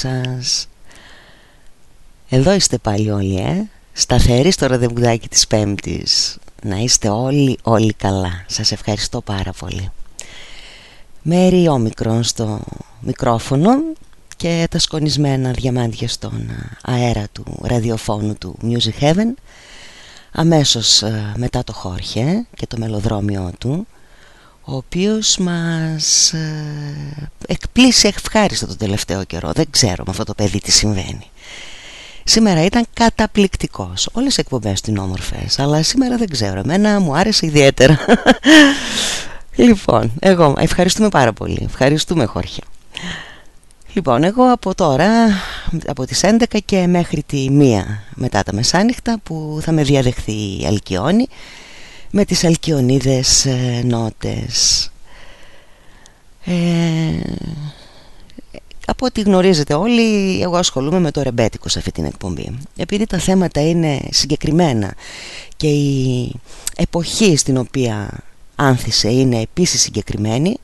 Σας. Εδώ είστε πάλι όλοι, ε. Σταθεροί στο ραντεβουδάκι της Πέμπτης. Να είστε όλοι, όλοι καλά. Σας ευχαριστώ πάρα πολύ. Μέρη όμικρον στο μικρόφωνο Και τα σκονισμένα διαμάντια στον αέρα του ραδιοφώνου του Music Heaven. Αμέσως ε, μετά το Χόρχε και το μελοδρόμιο του ο οποίος μας ε, εκπλήσει ευχάριστο το τελευταίο καιρό. Δεν ξέρω με αυτό το παιδί τι συμβαίνει. Σήμερα ήταν καταπληκτικός. Όλες οι εκπομπές του είναι όμορφες, αλλά σήμερα δεν ξέρω. Εμένα μου άρεσε ιδιαίτερα. λοιπόν, εγώ ευχαριστούμε πάρα πολύ. Ευχαριστούμε Χόρχε. Λοιπόν, εγώ από τώρα, από τις 11 και μέχρι τη 1 μετά τα μεσάνυχτα που θα με διαδεχθεί η Αλκιόνη με τις αλκιονίδες ε, νότες. Ε, από ό,τι γνωρίζετε όλοι εγώ ασχολούμαι με το ρεμπέτικο σε αυτή την εκπομπή. Επειδή τα θέματα είναι συγκεκριμένα και η εποχή στην οποία άνθησε είναι επίσης συγκεκριμένη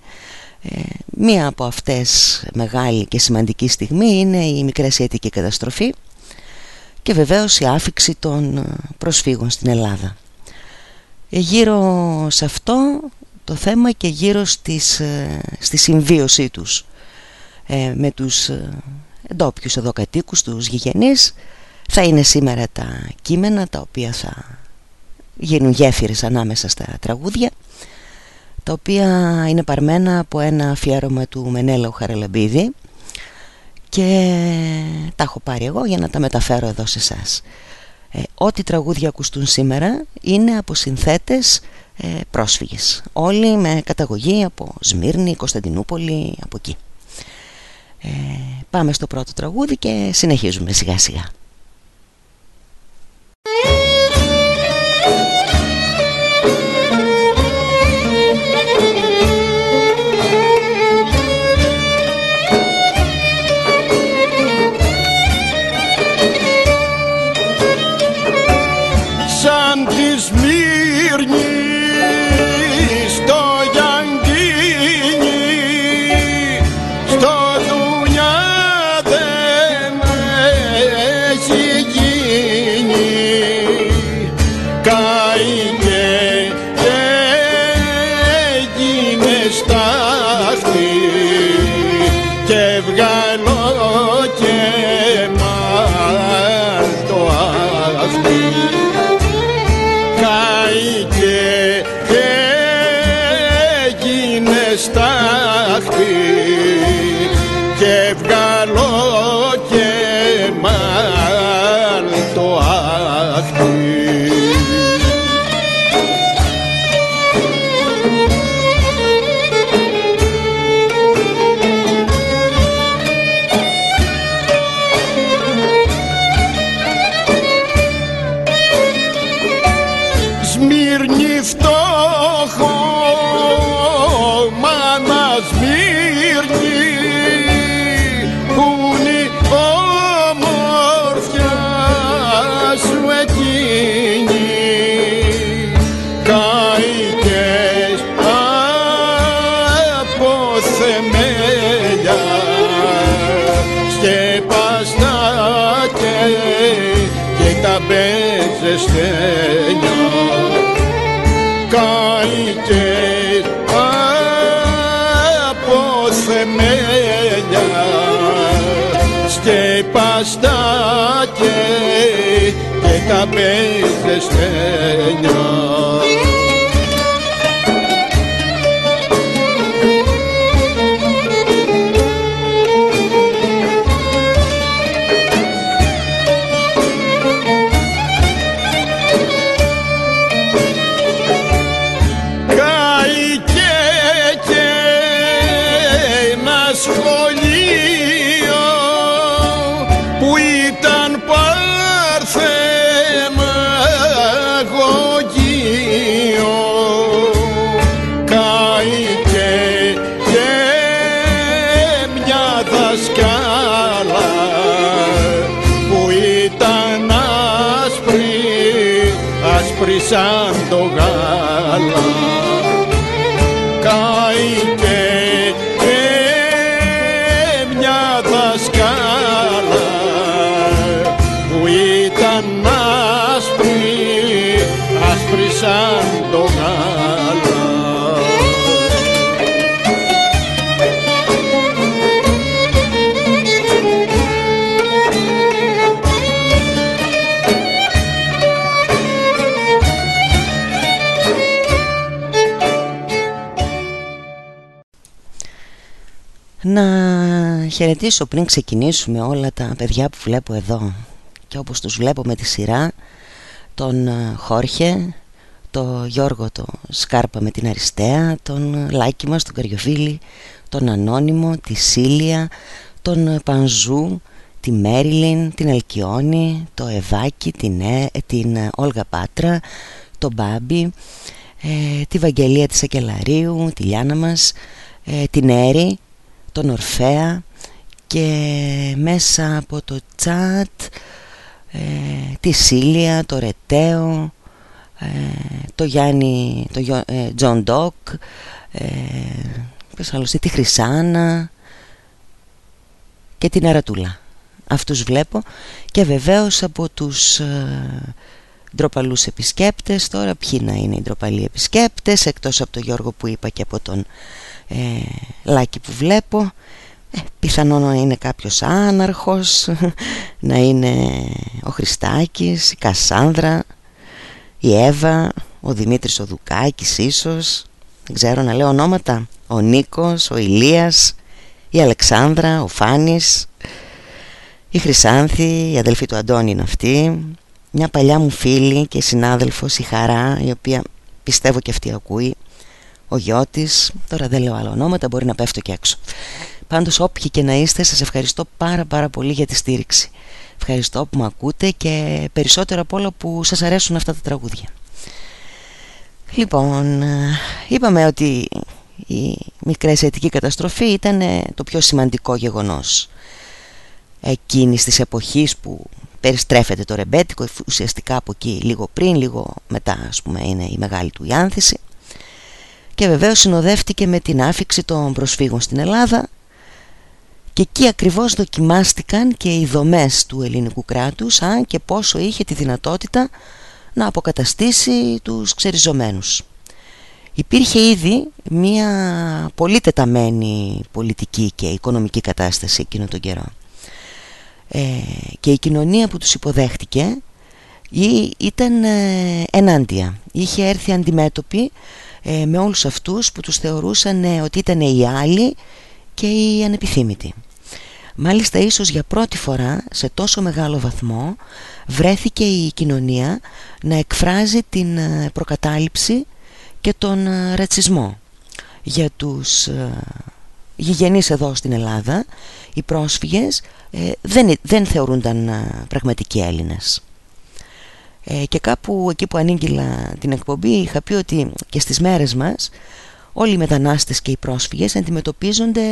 ε, μία από αυτές μεγάλη και σημαντική στιγμή είναι η μικρασιατική καταστροφή και βεβαίως η άφηξη των προσφύγων στην Ελλάδα. ε, γύρω σε αυτό το θέμα και γύρω στις, ε, στη συμβίωσή τους ε, με τους ντόπιου εδώ κατοίκους, τους γηγενείς. Θα είναι σήμερα τα κείμενα τα οποία θα γίνουν γέφυρες ανάμεσα στα τραγούδια τα οποία είναι παρμένα από ένα αφιέρωμα του Μενέλαου Χαραλαμπίδη και τα έχω πάρει εγώ για να τα μεταφέρω εδώ σε εσάς ε, ό,τι τραγούδια ακουστούν σήμερα είναι από συνθέτες ε, πρόσφυγες. Όλοι με καταγωγή από Σμύρνη, Κωνσταντινούπολη, από εκεί. Ε, πάμε στο πρώτο τραγούδι και συνεχίζουμε σιγά σιγά santo χαιρετήσω πριν ξεκινήσουμε όλα τα παιδιά που βλέπω εδώ. Και όπως τους βλέπω με τη σειρά τον ε, Χόρχε, τον Γιώργο το Σκάρπα με την Αριστεία, τον Λάκη μας, τον Καριοφίλη, τον Ανώνυμο, τη Σίλια, τον ε, Πανζού, τη Μέριλιν, την Αλκιόνη, το Ευάκι, την, ε, την Όλγα Πάτρα, τον Μπάμπη, τη Βαγγελία της Ακελαρίου, τη Λιάνα μας, την Έρη, τον Ορφέα, και μέσα από το τσάτ ε, τη Σίλια, το Ρετέο, ε, το Γιάννη, το ε, Τζον Ντόκ, ε, τη Χρυσάνα και την Αρατούλα. Αυτούς βλέπω και βεβαίως από τους ε, ντροπαλούς επισκέπτες τώρα ποιοι να είναι οι ντροπαλοί επισκέπτες εκτός από τον Γιώργο που είπα και από τον ε, Λάκη που βλέπω ε, πιθανόν να είναι κάποιος άναρχος να είναι ο Χριστάκης, η Κασάνδρα η Εύα ο Δημήτρης ο Δουκάκης ίσως. Δεν ξέρω να λέω ονόματα. Ο Νίκος, ο Ηλίας η Αλεξάνδρα, ο Φάνης η Χρυσάνθη, η αδελφή του Αντώνη είναι αυτή. Μια παλιά μου φίλη και συνάδελφος η Χαρά η οποία πιστεύω και αυτή ακούει ο Γιώτης, τώρα δεν λέω άλλα ονόματα μπορεί να πέφτω και έξω. Πάντως όποιοι και να είστε σας ευχαριστώ πάρα πάρα πολύ για τη στήριξη. Ευχαριστώ που με ακούτε και περισσότερο από όλα που σας αρέσουν αυτά τα τραγούδια. Λοιπόν, είπαμε ότι η μικρή αιτική καταστροφή ήταν το πιο σημαντικό γεγονός εκείνης της εποχής που περιστρέφεται το ρεμπέτικο ουσιαστικά από εκεί λίγο πριν, λίγο μετά ας πούμε είναι η μεγάλη του η άνθηση και βεβαίως συνοδεύτηκε με την άφηξη των προσφύγων στην Ελλάδα και εκεί ακριβώς δοκιμάστηκαν και οι δομές του ελληνικού κράτους αν και πόσο είχε τη δυνατότητα να αποκαταστήσει τους ξεριζωμένους. Υπήρχε ήδη μια πολύ τεταμένη πολιτική και οικονομική κατάσταση εκείνο τον καιρό. Ε, και η κοινωνία που τους υποδέχτηκε ήταν ε, ενάντια. Είχε έρθει αντιμέτωπη ε, με όλους αυτούς που τους θεωρούσαν ότι ήταν οι άλλοι και οι ανεπιθύμητοι. Μάλιστα ίσως για πρώτη φορά σε τόσο μεγάλο βαθμό βρέθηκε η κοινωνία να εκφράζει την ε, προκατάληψη και τον ε, ρατσισμό για τους ε, γηγενείς εδώ στην Ελλάδα οι πρόσφυγες δεν, δεν θεωρούνταν πραγματικοί Έλληνες και κάπου εκεί που ανήγγυλα την εκπομπή είχα πει ότι και στις μέρες μας όλοι οι μετανάστες και οι πρόσφυγες αντιμετωπίζονται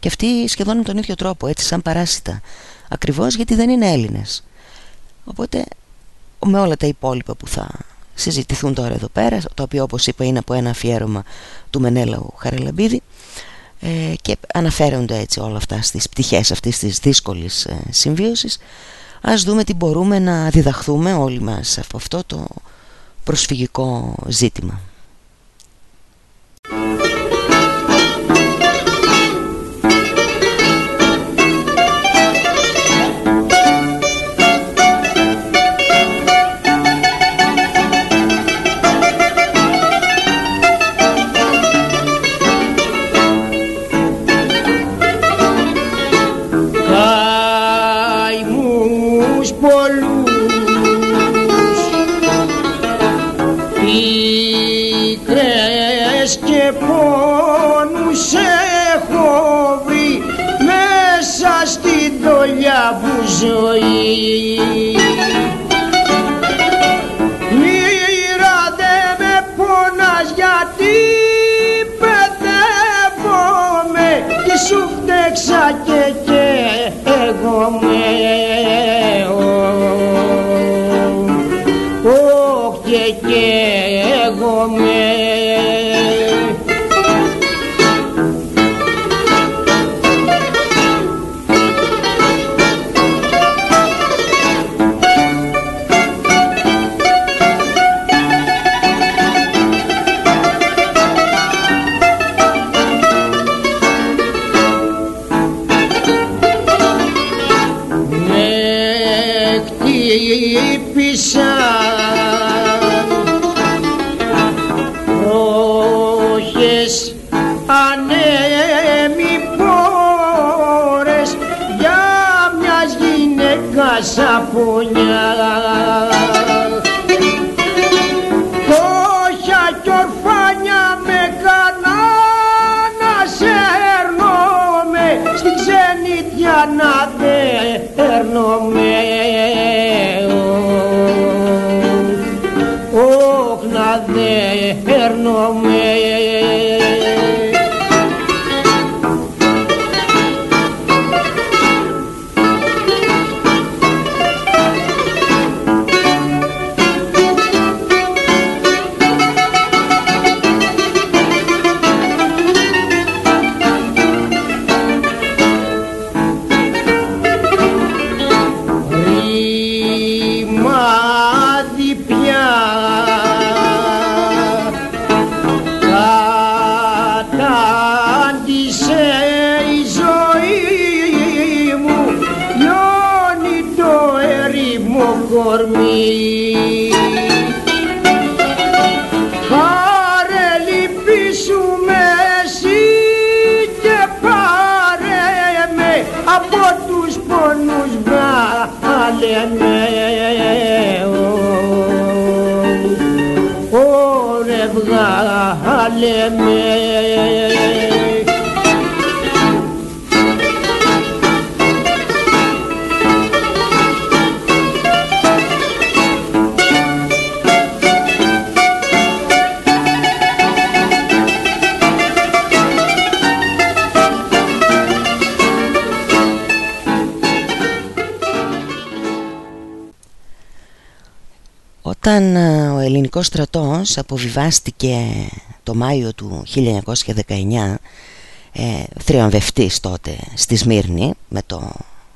και αυτοί σχεδόν με τον ίδιο τρόπο έτσι σαν παράσιτα. Ακριβώς γιατί δεν είναι Έλληνες. Οπότε με όλα τα υπόλοιπα που θα συζητηθούν τώρα εδώ πέρα το οποίο όπως είπα είναι από ένα αφιέρωμα του Μενέλαου Χαρελαμπίδη ε, και αναφέρονται έτσι όλα αυτά στις πτυχές αυτής της δύσκολης ε, συμβίωσης ας δούμε τι μπορούμε να διδαχθούμε όλοι μας από αυτό το προσφυγικό ζήτημα ζωή. Μοίρα δε με πονάς γιατί παιδεύομαι. Και σου φταίξα και me. Όταν ε, ο ελληνικός στρατός αποβιβάστηκε το Μάιο του 1919 ε, θριαμβευτής τότε στη Σμύρνη με το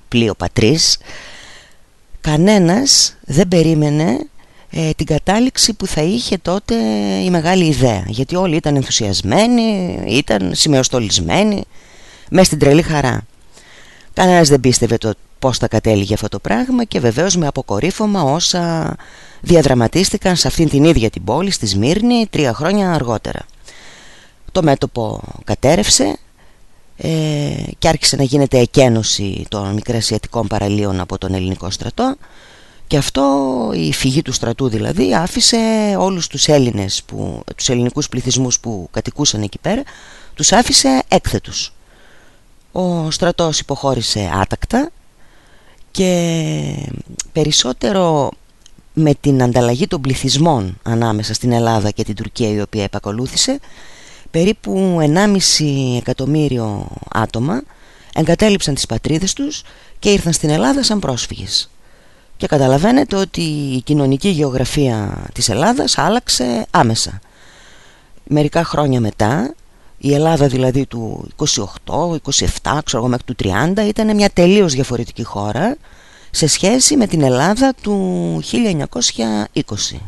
πλοίο Πατρίς κανένας δεν περίμενε ε, την κατάληξη που θα είχε τότε η μεγάλη ιδέα. Γιατί όλοι ήταν ενθουσιασμένοι, ήταν σημεοστολισμένοι μες στην τρελή χαρά. Κανένας δεν πίστευε το πώς θα κατέληγε αυτό το πράγμα και βεβαίως με αποκορύφωμα όσα διαδραματίστηκαν σε αυτήν την ίδια την πόλη, στη Σμύρνη, τρία χρόνια αργότερα. Το μέτωπο κατέρευσε ε, και άρχισε να γίνεται εκένωση των μικρασιατικών παραλίων από τον ελληνικό στρατό και αυτό η φυγή του στρατού δηλαδή άφησε όλους τους Έλληνες, που, τους ελληνικούς πληθυσμούς που κατοικούσαν εκεί πέρα τους άφησε έκθετους. Ο στρατός υποχώρησε άτακτα και περισσότερο με την ανταλλαγή των πληθυσμών ανάμεσα στην Ελλάδα και την Τουρκία η οποία επακολούθησε περίπου 1,5 εκατομμύριο άτομα εγκατέλειψαν τις πατρίδες τους και ήρθαν στην Ελλάδα σαν πρόσφυγες. Και καταλαβαίνετε ότι η κοινωνική γεωγραφία της Ελλάδας άλλαξε άμεσα. Μερικά χρόνια μετά, η Ελλάδα δηλαδή του 28, 27, ξέρω μέχρι του 30 ήταν μια τελείως διαφορετική χώρα σε σχέση με την Ελλάδα του 1920.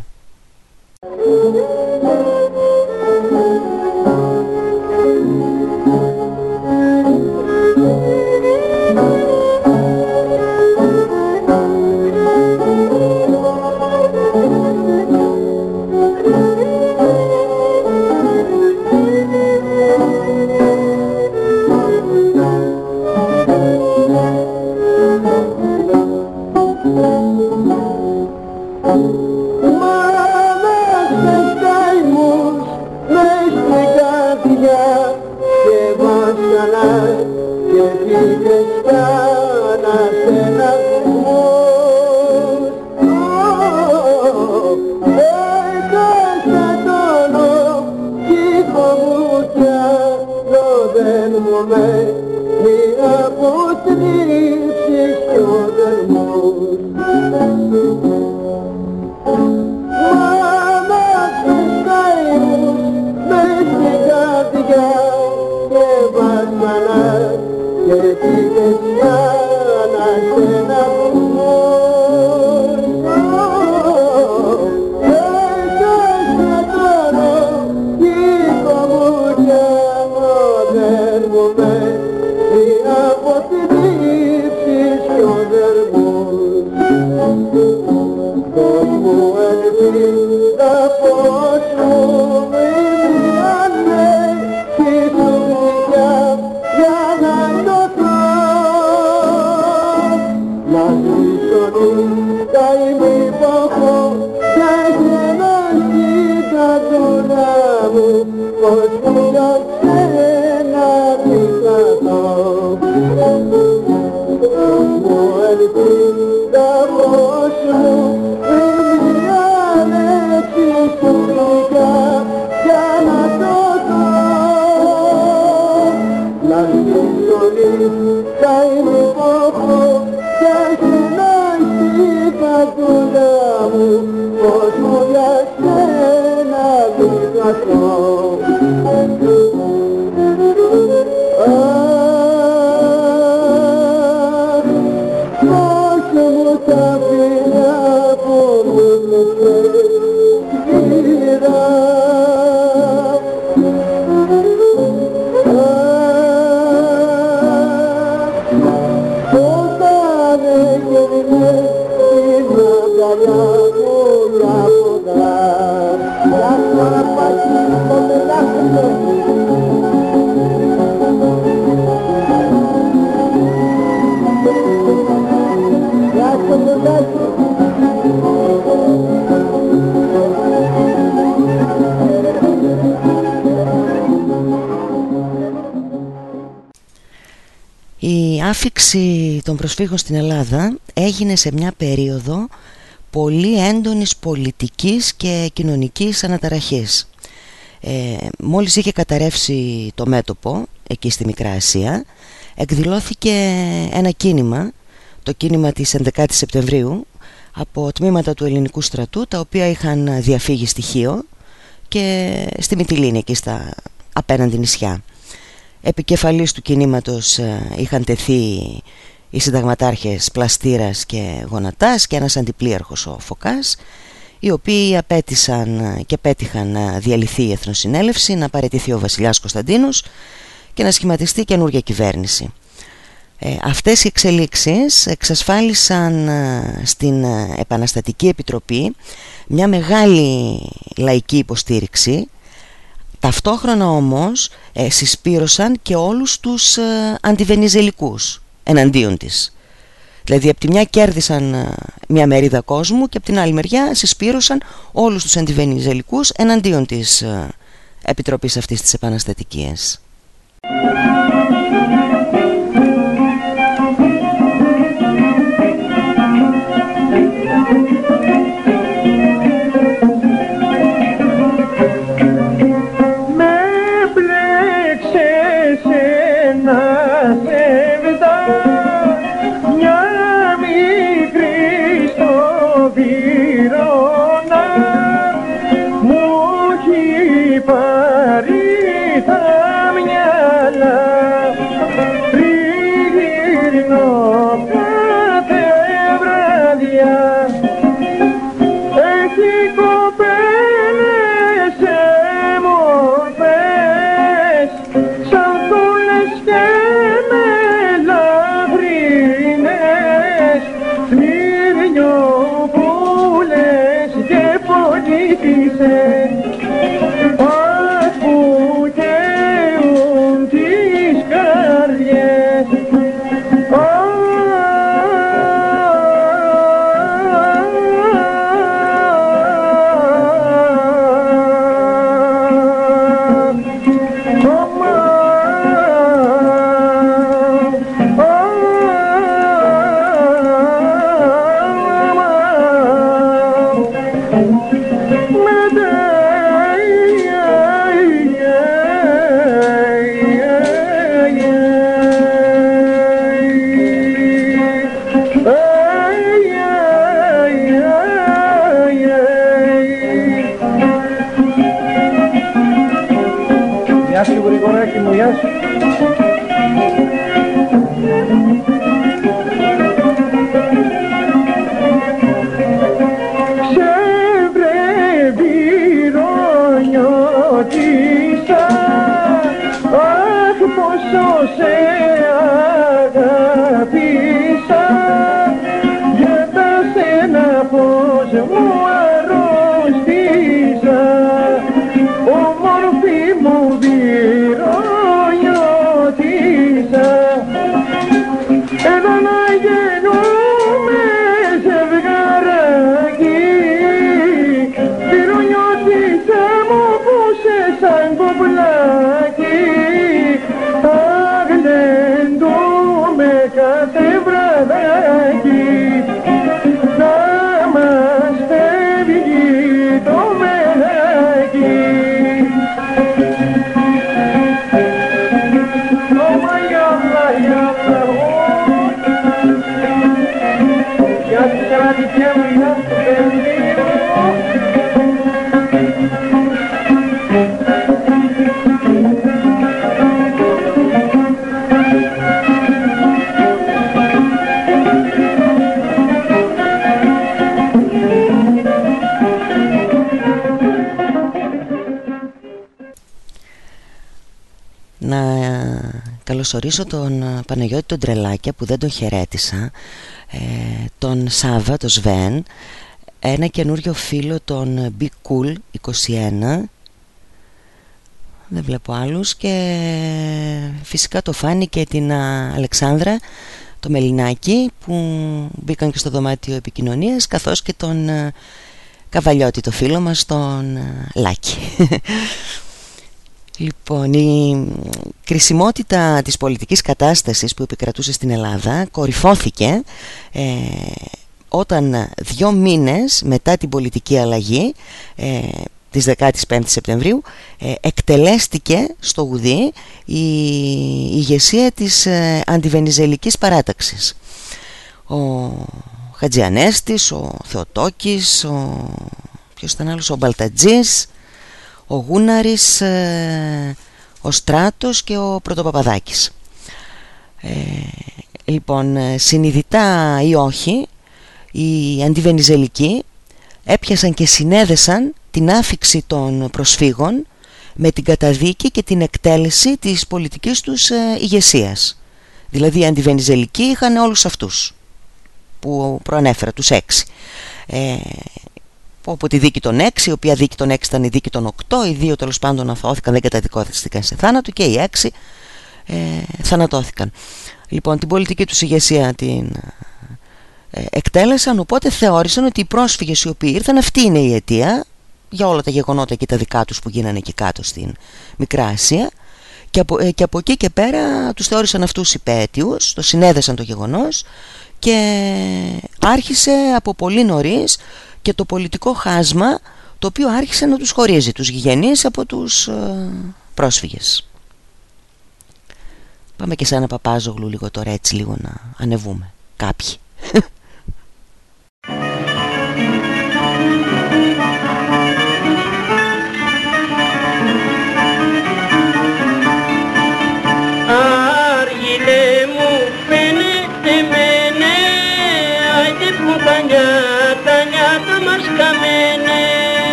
Hallelujah. πως μου για σένα διδασκώ των προσφύγων στην Ελλάδα έγινε σε μια περίοδο πολύ έντονης πολιτικής και κοινωνικής αναταραχής. Ε, μόλις είχε καταρρεύσει το μέτωπο εκεί στη Μικρά Ασία εκδηλώθηκε ένα κίνημα, το κίνημα της 11 Σεπτεμβρίου από τμήματα του ελληνικού στρατού τα οποία είχαν διαφύγει στοιχείο και στη Μυτιλίνη εκεί στα απέναντι νησιά. Επικεφαλής του κινήματος ε, είχαν τεθεί οι συνταγματάρχες Πλαστήρας και Γονατάς και ένας αντιπλήρχος ο Φωκάς οι οποίοι απέτησαν και πέτυχαν να διαλυθεί η Εθνοσυνέλευση, να παραιτηθεί ο βασιλιάς Κωνσταντίνος και να σχηματιστεί καινούργια κυβέρνηση. Ε, αυτές οι εξελίξεις εξασφάλισαν ε, στην ε, Επαναστατική Επιτροπή μια μεγάλη λαϊκή υποστήριξη Ταυτόχρονα όμως ε, συσπήρωσαν και όλους τους ε, αντιβενιζελικούς εναντίον της. Δηλαδή από τη μια κέρδισαν ε, μια μερίδα κόσμου και από την άλλη μεριά συσπήρωσαν όλους τους αντιβενιζελικούς εναντίον της ε, επιτροπής αυτής της επαναστατικής. Nasıl burayı oraya kim uyar? Καλωσορίσω τον ε, Παναγιώτη τον Τρελάκια που δεν τον χαιρέτησα ε, τον Σάβα, τον Σβέν ένα καινούριο φίλο τον Be Cool 21 δεν βλέπω άλλους και φυσικά το φάνη και την Αλεξάνδρα το Μελινάκι που μπήκαν και στο δωμάτιο επικοινωνίας καθώς και τον ε, Καβαλιώτη το φίλο μας τον Λάκη Λοιπόν, η κρισιμότητα της πολιτικής κατάστασης που επικρατούσε στην Ελλάδα κορυφώθηκε ε, όταν δύο μήνες μετά την πολιτική αλλαγή ε, της 15 Σεπτεμβρίου ε, εκτελέστηκε στο Γουδί η ηγεσία της ε, αντιβενιζελικής παράταξης. Ο Χατζιανέστης, ο Θεοτόκης, ο, ποιος ήταν άλλος, ο Μπαλτατζής, ο Γούναρης, ε, ο Στράτος και ο Πρωτοπαπαδάκης. Ε, λοιπόν, ε, συνειδητά ή όχι, οι αντιβενιζελικοί έπιασαν και συνέδεσαν την άφηξη των προσφύγων με την καταδίκη και την εκτέλεση της πολιτικής τους ε, ηγεσίας. Δηλαδή οι αντιβενιζελικοί είχαν όλους αυτούς που προανέφερα, τους έξι. Ε, από τη δίκη των 6, η οποία δίκη των 6 ήταν η δίκη των 8, οι δύο τέλος πάντων αθώθηκαν, δεν καταδικώθηκαν σε θάνατο και οι 6 ε, θανατώθηκαν. Λοιπόν, την πολιτική τους ηγεσία την ε, εκτέλεσαν, οπότε θεώρησαν ότι οι πρόσφυγες οι οποίοι ήρθαν, αυτή είναι η αιτία για όλα τα γεγονότα και τα δικά τους που γίνανε εκεί κάτω στην Μικρά Ασία και από, ε, και από εκεί και πέρα τους θεώρησαν αυτούς υπέτειους, το συνέδεσαν το γεγονός και άρχισε από πολύ νωρίς και το πολιτικό χάσμα το οποίο άρχισε να τους χωρίζει τους γηγενείς από τους ε, πρόσφυγες. Πάμε και σε ένα παπάζογλου λίγο τώρα έτσι λίγο να ανεβούμε κάποιοι.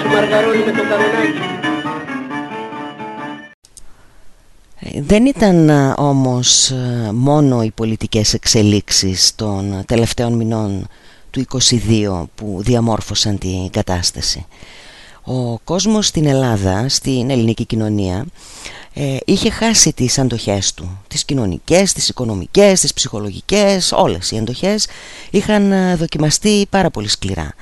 Σου Μαργαρόνι με το κανονάκι. Ε, δεν ήταν ε, όμως ε, μόνο οι πολιτικές εξελίξεις των τελευταίων μηνών του 22 που διαμόρφωσαν την κατάσταση. Ο κόσμος στην Ελλάδα, στην ελληνική κοινωνία, ε, είχε χάσει τις αντοχές του τις κοινωνικές, τις οικονομικές, τις ψυχολογικές όλες οι αντοχές είχαν ε, δοκιμαστεί πάρα πολύ σκληρά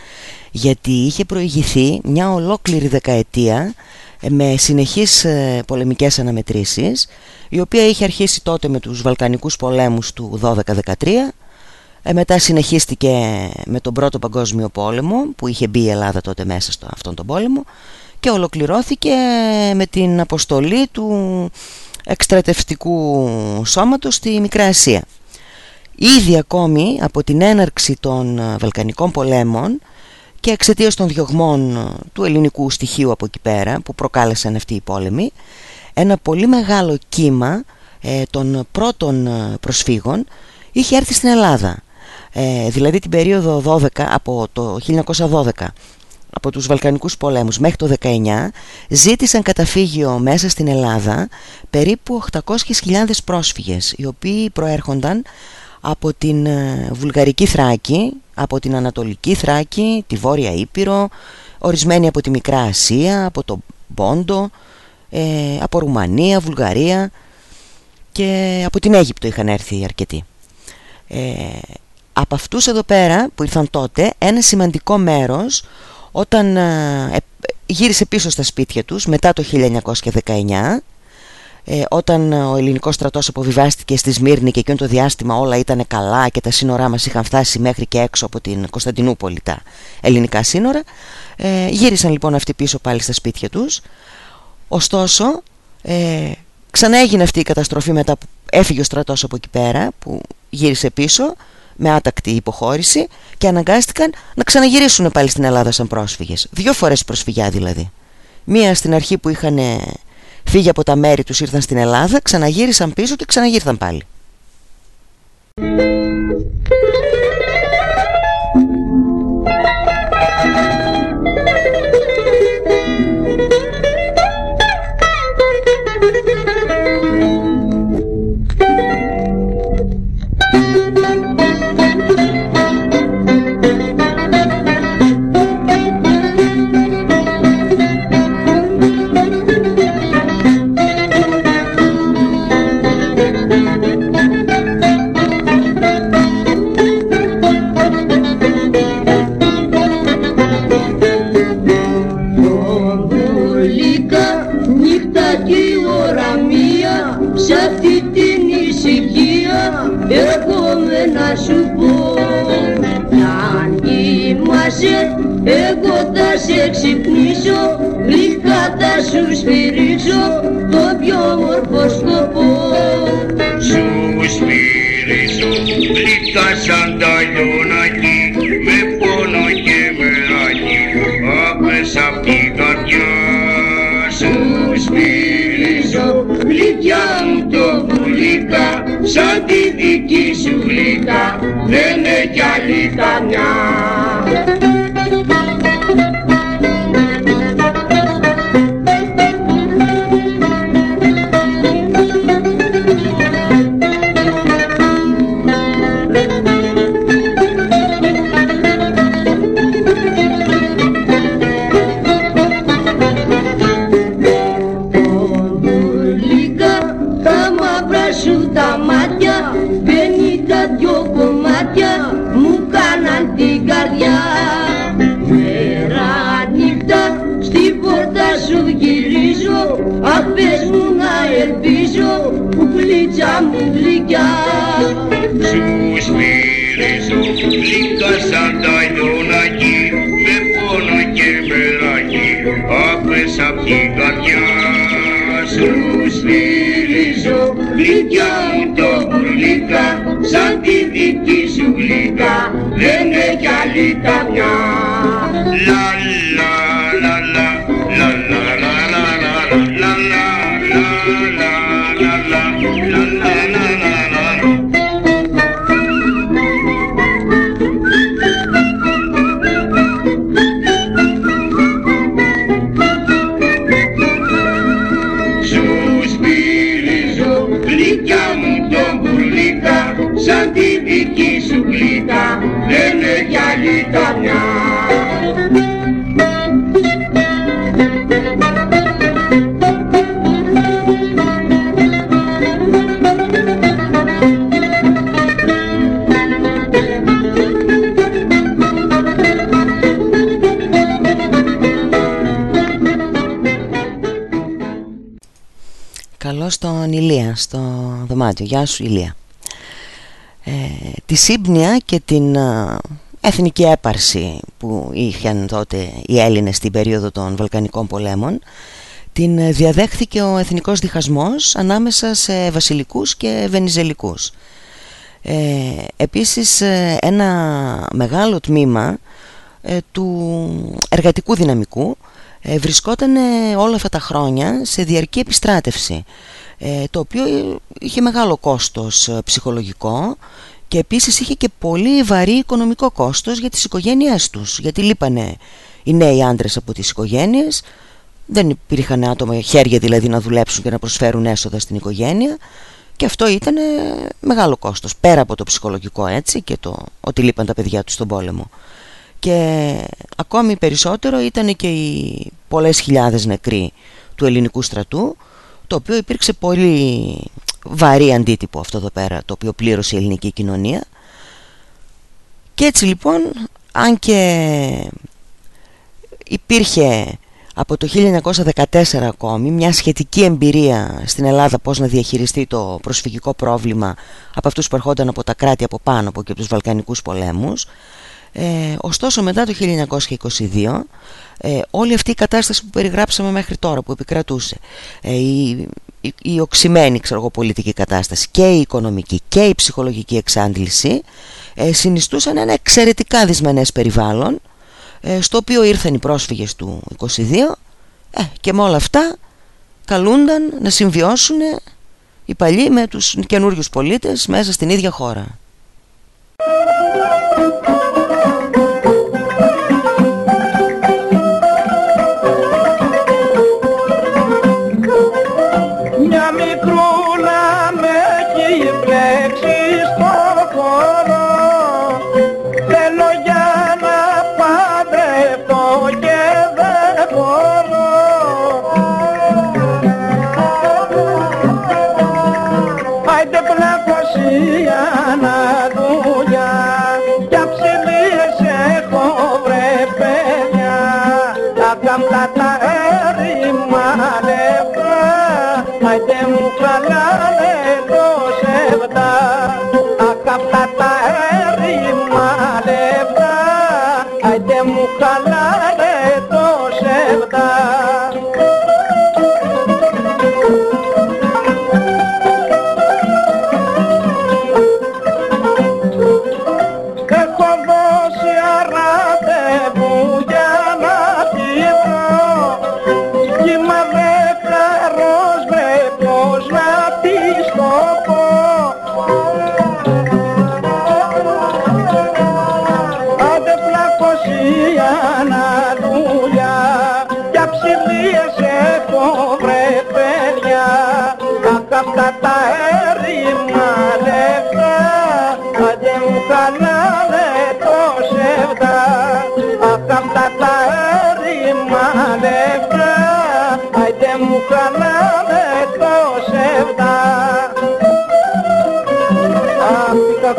γιατί είχε προηγηθεί μια ολόκληρη δεκαετία ε, με συνεχείς πολεμικές αναμετρήσεις η οποία είχε αρχίσει τότε με τους Βαλκανικούς πολέμους του 12-13 μετά συνεχίστηκε με τον Πρώτο Παγκόσμιο Πόλεμο που είχε μπει η Ελλάδα τότε μέσα στο αυτόν τον πόλεμο και ολοκληρώθηκε με την αποστολή του εκστρατευτικού σώματος στη Μικρά Ασία. Ήδη ακόμη από την έναρξη των Βαλκανικών πολέμων και εξαιτίας των διωγμών του ελληνικού στοιχείου από εκεί πέρα που προκάλεσαν αυτοί οι πόλεμοι ένα πολύ μεγάλο κύμα ε, των πρώτων προσφύγων είχε έρθει στην Ελλάδα. Ε, δηλαδή την περίοδο 12 από το 1912 από τους Βαλκανικούς πολέμους μέχρι το 19 ζήτησαν καταφύγιο μέσα στην Ελλάδα περίπου 800.000 πρόσφυγες οι οποίοι προέρχονταν από την ε, Βουλγαρική Θράκη, από την Ανατολική Θράκη, τη Βόρεια Ήπειρο, ορισμένοι από τη Μικρά Ασία, από το Πόντο, ε, από Ρουμανία, Βουλγαρία και από την Αίγυπτο είχαν έρθει αρκετοί. Ε, από αυτούς εδώ πέρα που ήρθαν τότε ένα σημαντικό μέρος όταν ε, γύρισε πίσω στα σπίτια τους μετά το 1919 ε, όταν ο ελληνικός στρατός αποβιβάστηκε στη Σμύρνη και εκείνο το διάστημα όλα ήταν καλά και τα σύνορά μας είχαν φτάσει μέχρι και έξω από την Κωνσταντινούπολη τα ελληνικά σύνορα ε, γύρισαν λοιπόν αυτοί πίσω πάλι στα σπίτια τους ωστόσο ε, ξανά έγινε αυτή η καταστροφή μετά που έφυγε ο στρατός από εκεί πέρα που γύρισε πίσω με άτακτη υποχώρηση και αναγκάστηκαν να ξαναγυρίσουν πάλι στην Ελλάδα σαν πρόσφυγες. Δύο φορές προσφυγιά δηλαδή. Μία στην αρχή που είχαν φύγει από τα μέρη τους ήρθαν στην Ελλάδα, ξαναγύρισαν πίσω και ξαναγύρθαν πάλι. Εγώ θα σε ξυπνήσω Γλυκά θα σου σφυρίξω. Το πιο όμορφο σκοπό. Σου σφυρίζω Γλυκά σαν τα λιονάκι Με πόνο και μεράκι Άπες απ' την καρδιά Σαν τη δική σου γλυκά. Δεν έχει άλλη καμιά γλυκιά. Μου γλυκιά Σου σμυρίζω γλυκά σαν τα λιονάκι με πόνο και μελάκι άπες απ' την καρδιά. Σου σμυρίζω γλυκιά μου το γλυκά σαν τη δική σου γλυκά δεν έχει άλλη καμιά Λα λα λα Ηλία στο δωμάτιο. Γεια σου Ηλία ε, τη σύμπνοια και την ε, εθνική έπαρση που είχαν τότε οι Έλληνες στην περίοδο των Βαλκανικών πολέμων την ε, διαδέχθηκε ο εθνικός διχασμός ανάμεσα σε βασιλικούς και βενιζελικούς. Ε, επίσης ε, ένα μεγάλο τμήμα του εργατικού δυναμικού βρισκόταν όλα αυτά τα χρόνια σε διαρκή επιστράτευση το οποίο είχε μεγάλο κόστος ψυχολογικό και επίσης είχε και πολύ βαρύ οικονομικό κόστος για τις οικογένειές τους. Γιατί λείπανε οι νέοι άντρες από τις οικογένειες. Δεν υπήρχαν άτομα, χέρια δηλαδή να δουλέψουν και να προσφέρουν έσοδα στην οικογένεια. Και αυτό ήταν μεγάλο κόστος πέρα από το ψυχολογικό έτσι και το ότι λείπαν τα παιδιά τους στον πόλεμο. Και ακόμη περισσότερο ήταν και οι πολλές χιλιάδες νεκροί του ελληνικού στρατού το οποίο υπήρξε πολύ βαρύ αντίτυπο αυτό εδώ πέρα το οποίο πλήρωσε η ελληνική κοινωνία. Και έτσι λοιπόν αν και υπήρχε από το 1914 ακόμη μια σχετική εμπειρία στην Ελλάδα πώς να διαχειριστεί το προσφυγικό πρόβλημα από αυτούς που ερχόταν από τα κράτη από πάνω από και από τους Βαλκανικούς πολέμους ε, ωστόσο μετά το 1922 ε, όλη αυτή η κατάσταση που περιγράψαμε μέχρι τώρα που επικρατούσε ε, η, η, η οξυμένη ξέρω πολιτική κατάσταση και η οικονομική και η ψυχολογική εξάντληση ε, συνιστούσαν ένα εξαιρετικά δυσμενές περιβάλλον ε, στο οποίο ήρθαν οι πρόσφυγες του 22 ε, και με όλα αυτά καλούνταν να συμβιώσουν οι παλιοί με τους καινούριους πολίτες μέσα στην ίδια χώρα.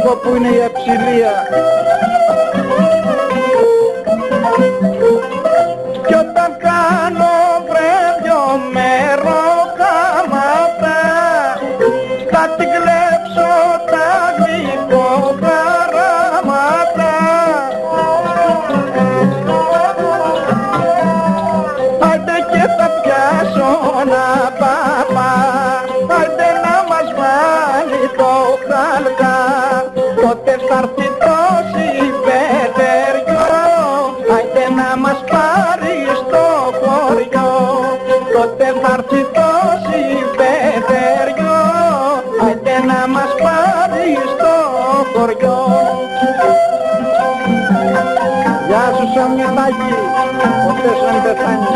Που είναι η αψιλία. Ποτέ σαν πεθάνει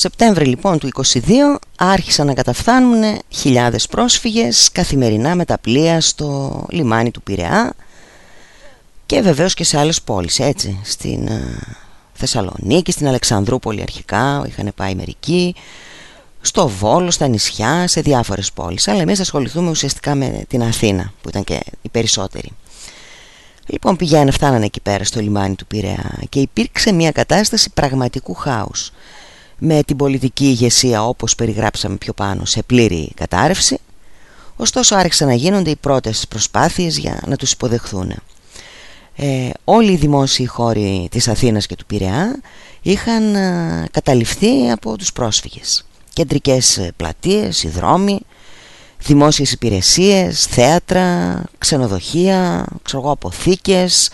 Σεπτέμβρη λοιπόν του 22 άρχισαν να καταφθάνουν χιλιάδες πρόσφυγες καθημερινά με τα πλοία στο λιμάνι του Πειραιά και βεβαίως και σε άλλες πόλεις έτσι στην ε, Θεσσαλονίκη, στην Αλεξανδρούπολη αρχικά είχαν πάει μερικοί στο Βόλο, στα νησιά, σε διάφορες πόλεις. Αλλά εμείς ασχοληθούμε ουσιαστικά με την Αθήνα που ήταν και οι περισσότεροι Λοιπόν πηγαίνουν, φτάνανε εκεί πέρα στο λιμάνι του Πειραιά και υπήρξε μια κατάσταση πραγματικού χάους με την πολιτική ηγεσία όπως περιγράψαμε πιο πάνω σε πλήρη κατάρρευση. Ωστόσο άρχισαν να γίνονται οι πρώτες προσπάθειες για να τους υποδεχθούν. Ε, όλοι οι δημόσιοι χώροι της Αθήνας και του Πειραιά είχαν ε, καταληφθεί από τους πρόσφυγες. Κεντρικές πλατείες, οι δρόμοι δημόσιες υπηρεσίες, θέατρα, ξενοδοχεία, ξέρω εγώ, αποθήκες,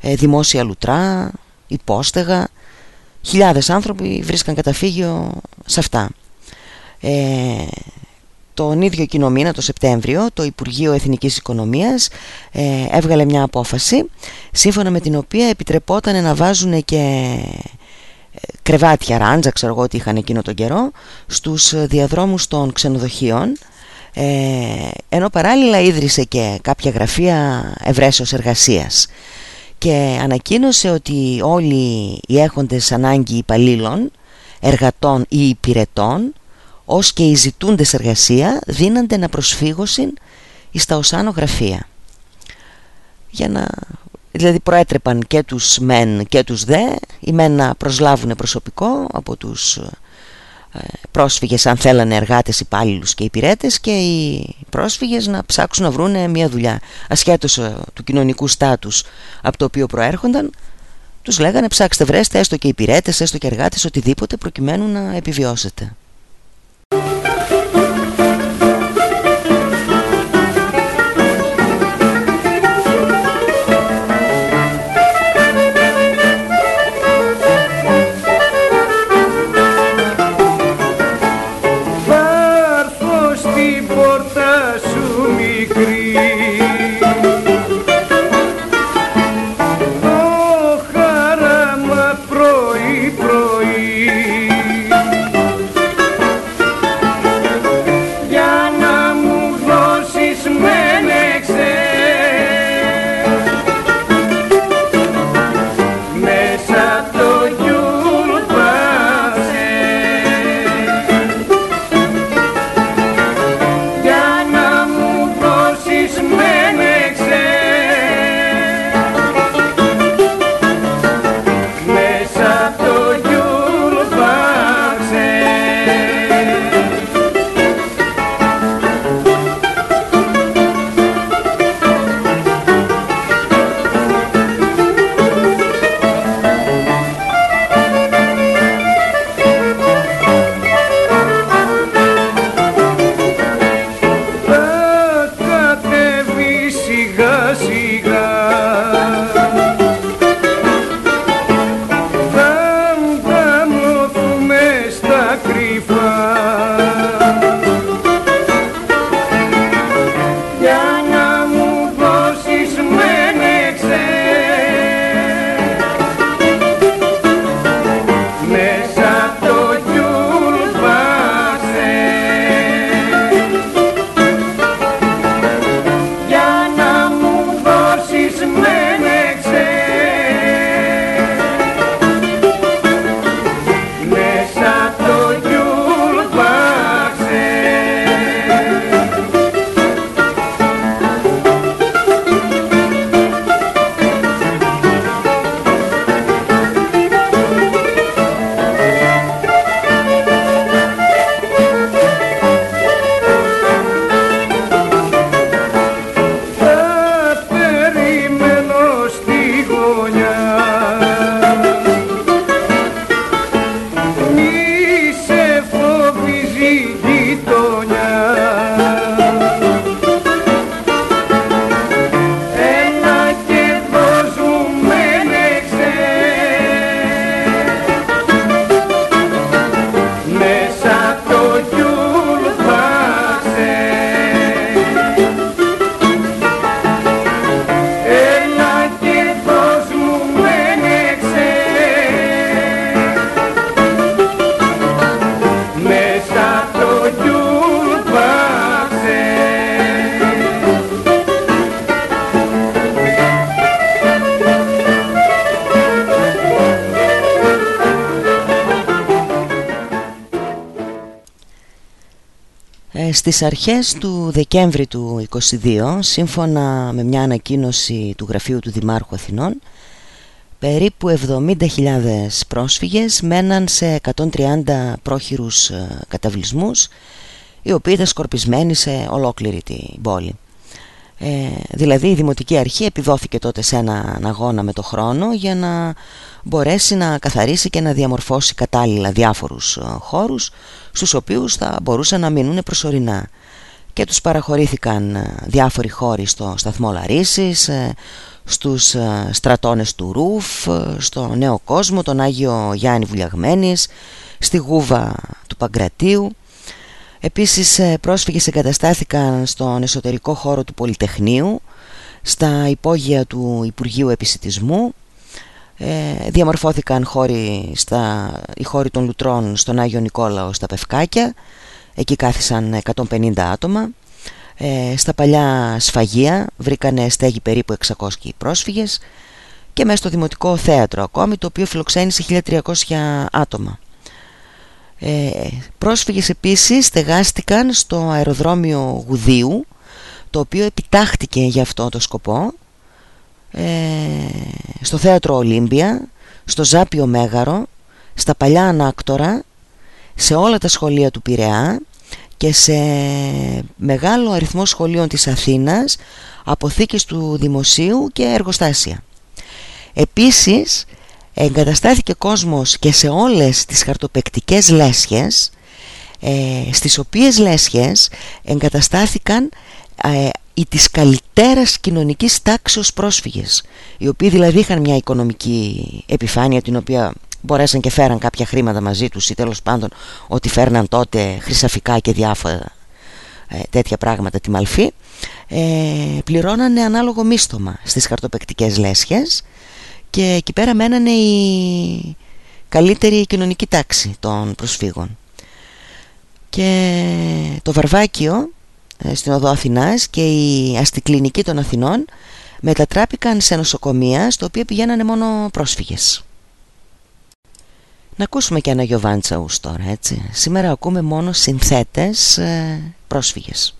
ε, δημόσια λουτρά, υπόστεγα. Χιλιάδες άνθρωποι βρίσκαν καταφύγιο σε αυτά. Ε, τον ίδιο κοινό μήνα, το Σεπτέμβριο, το Υπουργείο Εθνικής Οικονομίας ε, έβγαλε μια απόφαση σύμφωνα με την οποία επιτρεπόταν να βάζουν και ε, κρεβάτια, ράντζα, ξέρω εγώ τι είχαν εκείνο τον καιρό, στους διαδρόμους των ξενοδοχείων ε, ενώ παράλληλα ίδρυσε και κάποια γραφεία ευρέσεως εργασίας και ανακοίνωσε ότι όλοι οι έχοντες ανάγκη υπαλλήλων, εργατών ή υπηρετών ως και οι ζητούντες εργασία δίνανται να προσφύγωσιν εις τα οσάνο γραφεία. Για να δηλαδή προέτρεπαν και τους μεν και τους δε οι μεν να προσλάβουν προσωπικό από τους ε, πρόσφυγες αν θέλανε εργάτες υπάλληλους και υπηρέτες και οι πρόσφυγες να ψάξουν να βρουν μια δουλειά ασχέτως ε, του κοινωνικού στάτους από το οποίο προέρχονταν. Τους λέγανε ψάξτε βρέστε έστω και υπηρέτες έστω και εργάτες οτιδήποτε προκειμένου να επιβιώσετε Στις αρχές του Δεκέμβρη του 22, σύμφωνα με μια ανακοίνωση του Γραφείου του Δημάρχου Αθηνών, περίπου 70.000 πρόσφυγες μέναν σε 130 πρόχειρους καταβλισμούς, οι οποίοι ήταν σκορπισμένοι σε ολόκληρη την πόλη. Ε, δηλαδή η Δημοτική Αρχή επιδόθηκε τότε σε έναν αγώνα με το χρόνο για να μπορέσει να καθαρίσει και να διαμορφώσει κατάλληλα διάφορους ε, χώρους στους οποίους θα μπορούσαν να μείνουν προσωρινά. Και τους παραχωρήθηκαν ε, διάφοροι χώροι στο σταθμό Λαρίσης, ε, στους στρατώνες του Ρούφ, στο Νέο Κόσμο, τον Άγιο Γιάννη Βουλιαγμένης, στη Γούβα του Παγκρατίου Επίσης ε, πρόσφυγες εγκαταστάθηκαν στον εσωτερικό χώρο του Πολυτεχνείου, στα υπόγεια του Υπουργείου Επισητισμού, ε, διαμορφώθηκαν χώροι στα, οι χώροι των Λουτρών στον Άγιο Νικόλαο στα Πευκάκια, εκεί κάθισαν 150 άτομα. Ε, στα παλιά σφαγεία βρήκανε στέγη περίπου 600 πρόσφυγες και μέσα στο Δημοτικό Θέατρο ακόμη, το οποίο φιλοξένησε 1300 άτομα. Ε, πρόσφυγες επίσης στεγάστηκαν στο αεροδρόμιο Γουδίου το οποίο επιτάχτηκε για αυτό το σκοπό ε, στο θέατρο Ολύμπια, στο Ζάπιο Μέγαρο, στα παλιά Ανάκτορα, σε όλα τα σχολεία του Πειραιά και σε μεγάλο αριθμό σχολείων της Αθήνας, αποθήκες του Δημοσίου και εργοστάσια. Επίσης εγκαταστάθηκε κόσμος και σε όλες τις χαρτοπεκτικές λέσχες ε, στις οποίες λέσχες εγκαταστάθηκαν ε, οι της καλύτερας κοινωνικής τάξεως πρόσφυγες οι οποίοι δηλαδή είχαν μια οικονομική επιφάνεια την οποία μπορέσαν και φέραν κάποια χρήματα μαζί τους ή τέλος πάντων ότι φέρναν τότε χρυσαφικά και διάφορα ε, τέτοια πράγματα τη Μαλφή ε, πληρώνανε ανάλογο μίστομα στις χαρτοπεκτικές λέσχες και εκεί πέρα μένανε η καλύτερη κοινωνική τάξη των προσφύγων. Και το Βαρβάκιο ε, στην οδό Αθηνάς και η αστικλινική των Αθηνών μετατράπηκαν σε νοσοκομεία στο οποίο πηγαίνανε μόνο πρόσφυγες. Να ακούσουμε και ένα Γιωβάντσαους τώρα έτσι. Σήμερα ακούμε μόνο συνθέτες ε, πρόσφυγες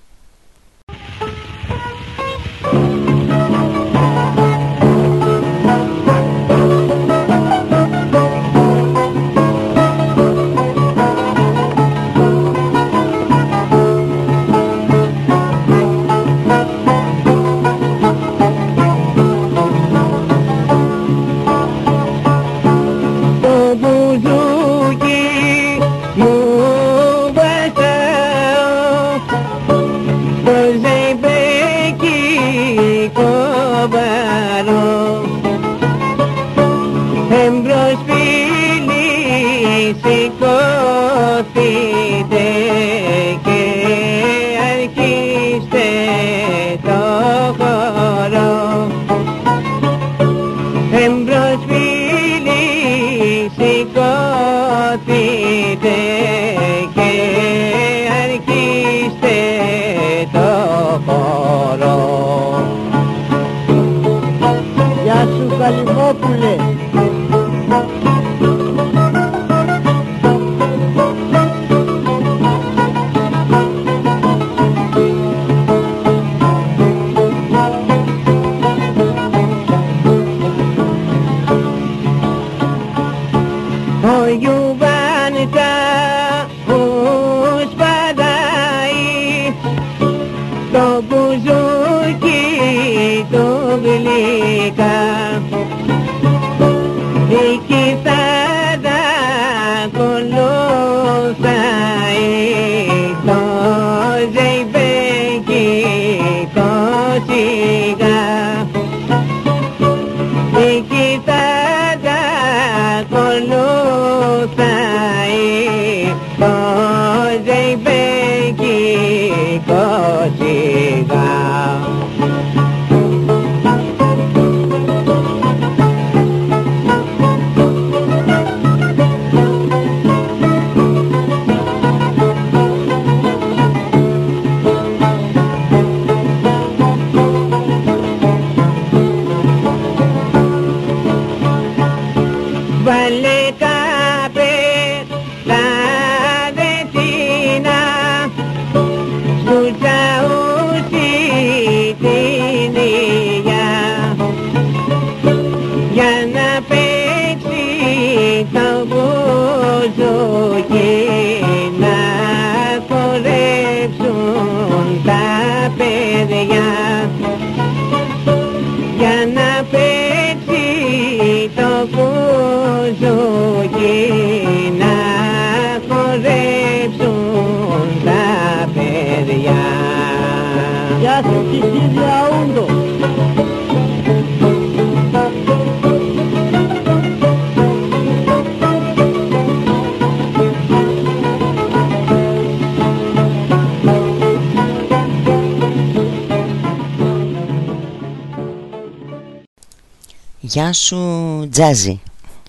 ματιά σου τζάζι.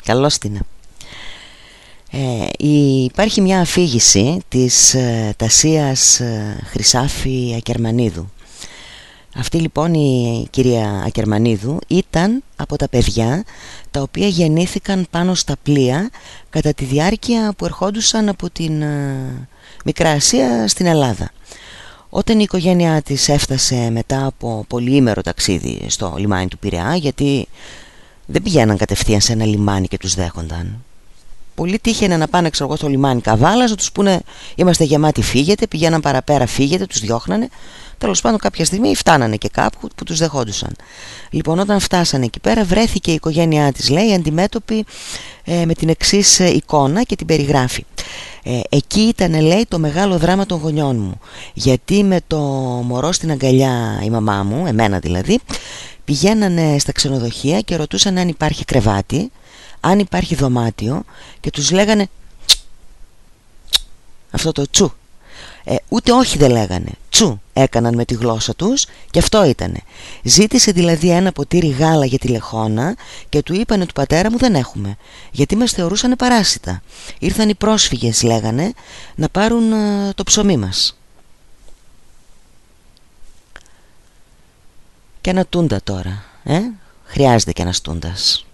Καλώς την. Ε, Υπάρχει μια αφήγηση της ε, Τασίας ε, Χρυσάφη Ακερμανίδου. Αυτή λοιπόν η κυρία Ακερμανίδου ήταν από τα παιδιά τα οποία γεννήθηκαν πάνω στα πλοία κατά τη διάρκεια που ερχόντουσαν από την ε, Μικρά Ασία στην Ελλάδα. Όταν η οικογένειά της έφτασε μετά από πολυήμερο ταξίδι στο λιμάνι του Πειραιά γιατί δεν πηγαίναν κατευθείαν σε ένα λιμάνι και τους δέχονταν Πολύ τύχαινε να πάνε ξέρω, στο λιμάνι Καβάλας να τους πούνε είμαστε γεμάτοι φύγετε Πηγαίναν παραπέρα φύγετε, τους διώχνανε. Τέλος πάντων κάποια στιγμή φτάνανε και κάπου που τους δεχόντουσαν. Λοιπόν όταν φτάσανε εκεί πέρα βρέθηκε η οικογένειά της λέει αντιμέτωπη ε, με την εξής ε, εικόνα και την περιγράφει. Ε, εκεί ήταν λέει το μεγάλο δράμα των γονιών μου. Γιατί με το μωρό στην αγκαλιά η μαμά μου, εμένα δηλαδή πηγαίνανε στα ξενοδοχεία και ρωτούσαν αν υπάρχει κρεβάτι αν υπάρχει δωμάτιο και τους λέγανε αυτό το τσου ε, ούτε όχι δεν λέγανε. Τσου έκαναν με τη γλώσσα τους και αυτό ήτανε. Ζήτησε δηλαδή ένα ποτήρι γάλα για τη λεχόνα και του είπανε του πατέρα μου δεν έχουμε γιατί μας θεωρούσαν παράσιτα ήρθαν οι πρόσφυγες λέγανε να πάρουν ε, το ψωμί μας. Και ένα τούντα τώρα ε; χρειάζεται και ένας τούντας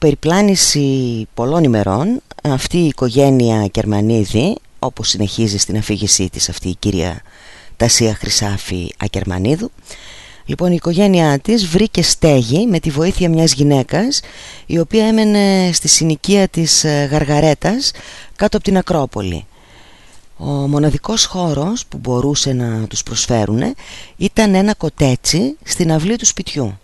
περιπλάνηση πολλών ημερών αυτή η οικογένεια Κερμανίδη όπως συνεχίζει στην αφήγησή της αυτή η κυρία Τασία Χρυσάφη Ακερμανίδου Λοιπόν η οικογένειά της βρήκε στέγη με τη βοήθεια μιας γυναίκας η οποία έμενε στη συνοικία της ε, Γαργαρέτας κάτω από την Ακρόπολη. Ο μοναδικός χώρος που μπορούσε να τους προσφέρουν ήταν ένα κοτέτσι στην αυλή του σπιτιού.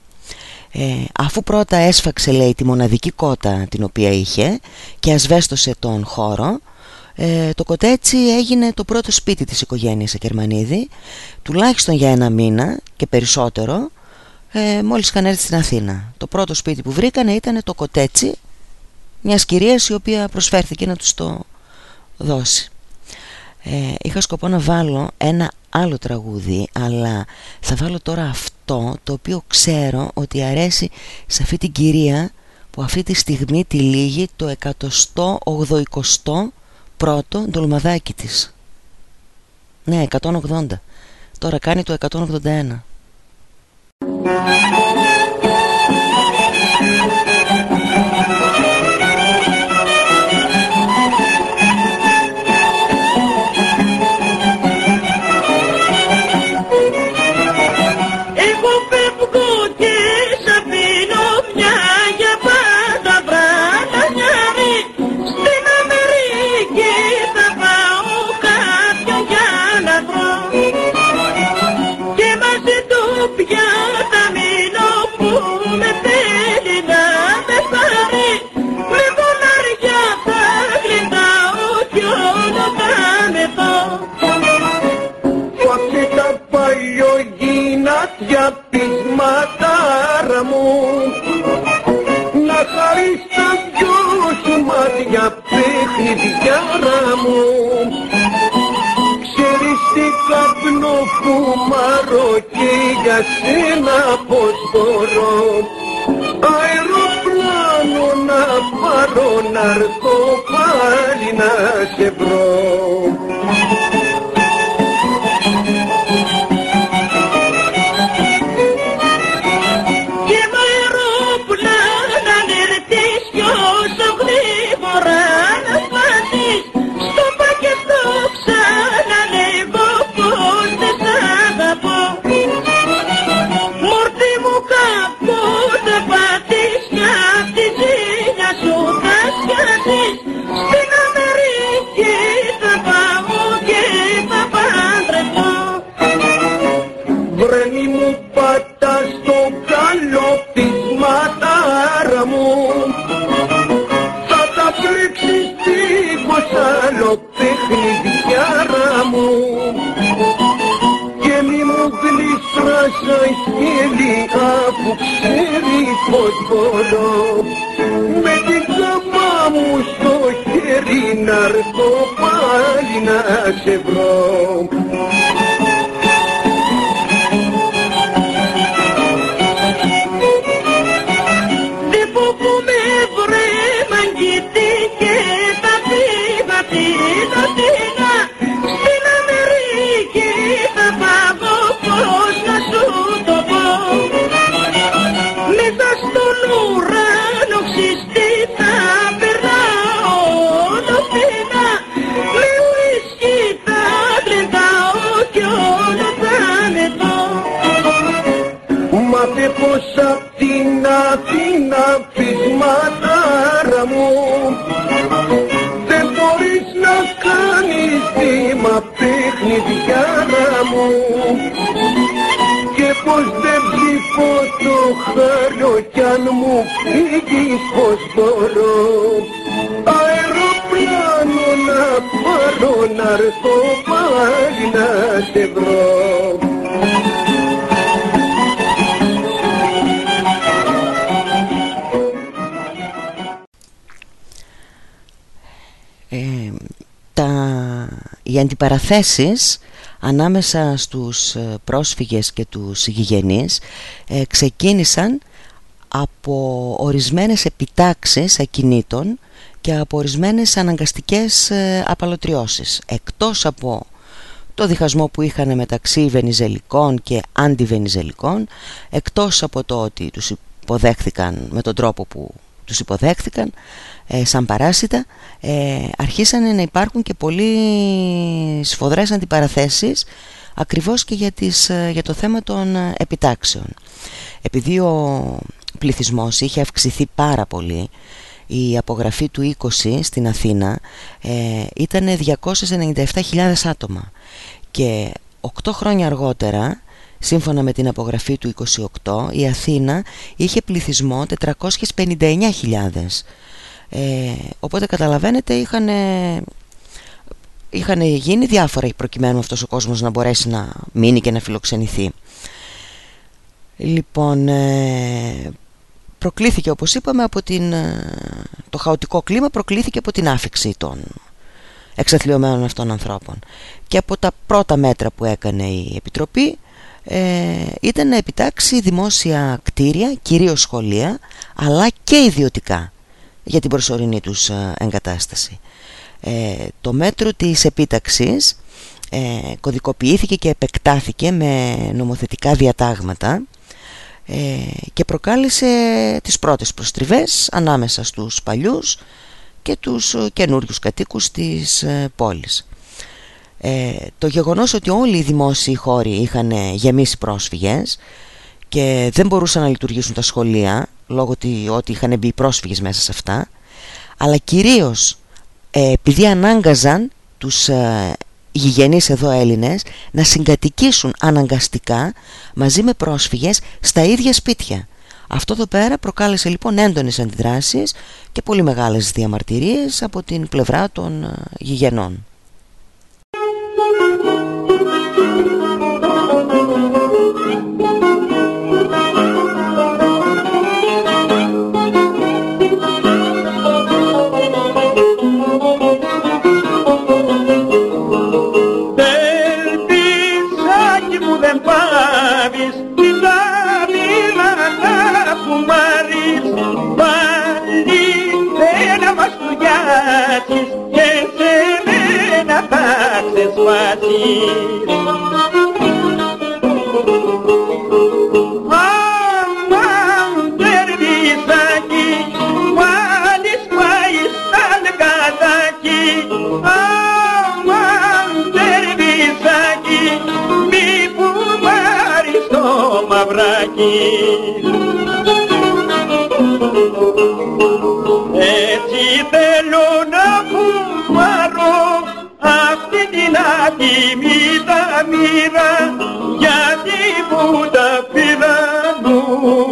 Ε, αφού πρώτα έσφαξε λέει τη μοναδική κότα την οποία είχε και ασβέστωσε τον χώρο ε, το κοτέτσι έγινε το πρώτο σπίτι της οικογένειας Ακερμανίδη τουλάχιστον για ένα μήνα και περισσότερο ε, μόλις είχαν έρθει στην Αθήνα. Το πρώτο σπίτι που βρήκανε ήταν το κοτέτσι μιας κυρίας η οποία προσφέρθηκε να τους το δώσει. Ε, είχα σκοπό να βάλω ένα άλλο τραγούδι αλλά θα βάλω τώρα αυτό το οποίο ξέρω ότι αρέσει σε αυτή την κυρία που αυτή τη στιγμή τη λύγει το 180 πρώτο ντολμαδάκι της. Ναι 180 Τώρα κάνει το 181 παιχνιδιάρα μου. Ξέρεις τι καπνό φουμαρώ και για σένα πως μπορώ. Αεροπλάνο να πάρω να έρθω πάλι να σε βρω που ξέρει πως μπορώ με την καμά μου στο χέρι να έρθω πάλι να σε βρω έρθω πάλι να σε βρω. Ε, τα, οι αντιπαραθέσεις ανάμεσα στους ε, πρόσφυγες και τους γηγενείς ε, ξεκίνησαν από ορισμένες επιτάξεις ακινήτων και από ορισμένες αναγκαστικές ε, απαλωτριώσεις εκτός από το διχασμό που είχαν μεταξύ βενιζελικών και αντιβενιζελικών εκτός από το ότι τους υποδέχθηκαν με τον τρόπο που τους υποδέχθηκαν ε, σαν παράσιτα ε, αρχίσανε να υπάρχουν και πολύ σφοδρές αντιπαραθέσεις ακριβώς και για, τις, ε, για το θέμα των επιτάξεων. Επειδή ο πληθυσμός είχε αυξηθεί πάρα πολύ η απογραφή του 20 στην Αθήνα ε, ήταν 297.000 άτομα. Και 8 χρόνια αργότερα σύμφωνα με την απογραφή του 28 η Αθήνα είχε πληθυσμό 459.000 ε, οπότε καταλαβαίνετε είχαν, είχαν γίνει διάφορα προκειμένου αυτός ο κόσμος να μπορέσει να μείνει και να φιλοξενηθεί. Λοιπόν, ε, προκλήθηκε όπως είπαμε από την, ε, το χαοτικό κλίμα προκλήθηκε από την άφηξη των εξαθλειωμένων αυτών ανθρώπων. Και από τα πρώτα μέτρα που έκανε η Επιτροπή ε, ήταν να επιτάξει δημόσια κτίρια, κυρίως σχολεία αλλά και ιδιωτικά για την προσωρινή τους ε, εγκατάσταση. Το μέτρο της επίταξης κωδικοποιήθηκε και επεκτάθηκε με νομοθετικά διατάγματα ε, και προκάλεσε τις πρώτες προστριβές ανάμεσα στους παλιούς και τους ε, καινούριους κατοίκους της ε, πόλης. το γεγονός ότι όλοι οι δημόσιοι χώροι είχαν γεμίσει πρόσφυγες και δεν μπορούσαν να λειτουργήσουν τα σχολεία λόγω ότι είχαν μπει πρόσφυγες μέσα σε αυτά αλλά κυρίως επειδή ανάγκαζαν τους γηγενείς εδώ Έλληνες να συγκατοικήσουν αναγκαστικά μαζί με πρόσφυγες στα ίδια σπίτια. Αυτό εδώ πέρα προκάλεσε λοιπόν έντονες αντιδράσεις και πολύ μεγάλες διαμαρτυρίες από την πλευρά των ε, γηγενών. Στο μαυράκι. Την ατιμήτα μοίρα γιατί μου τα πήραν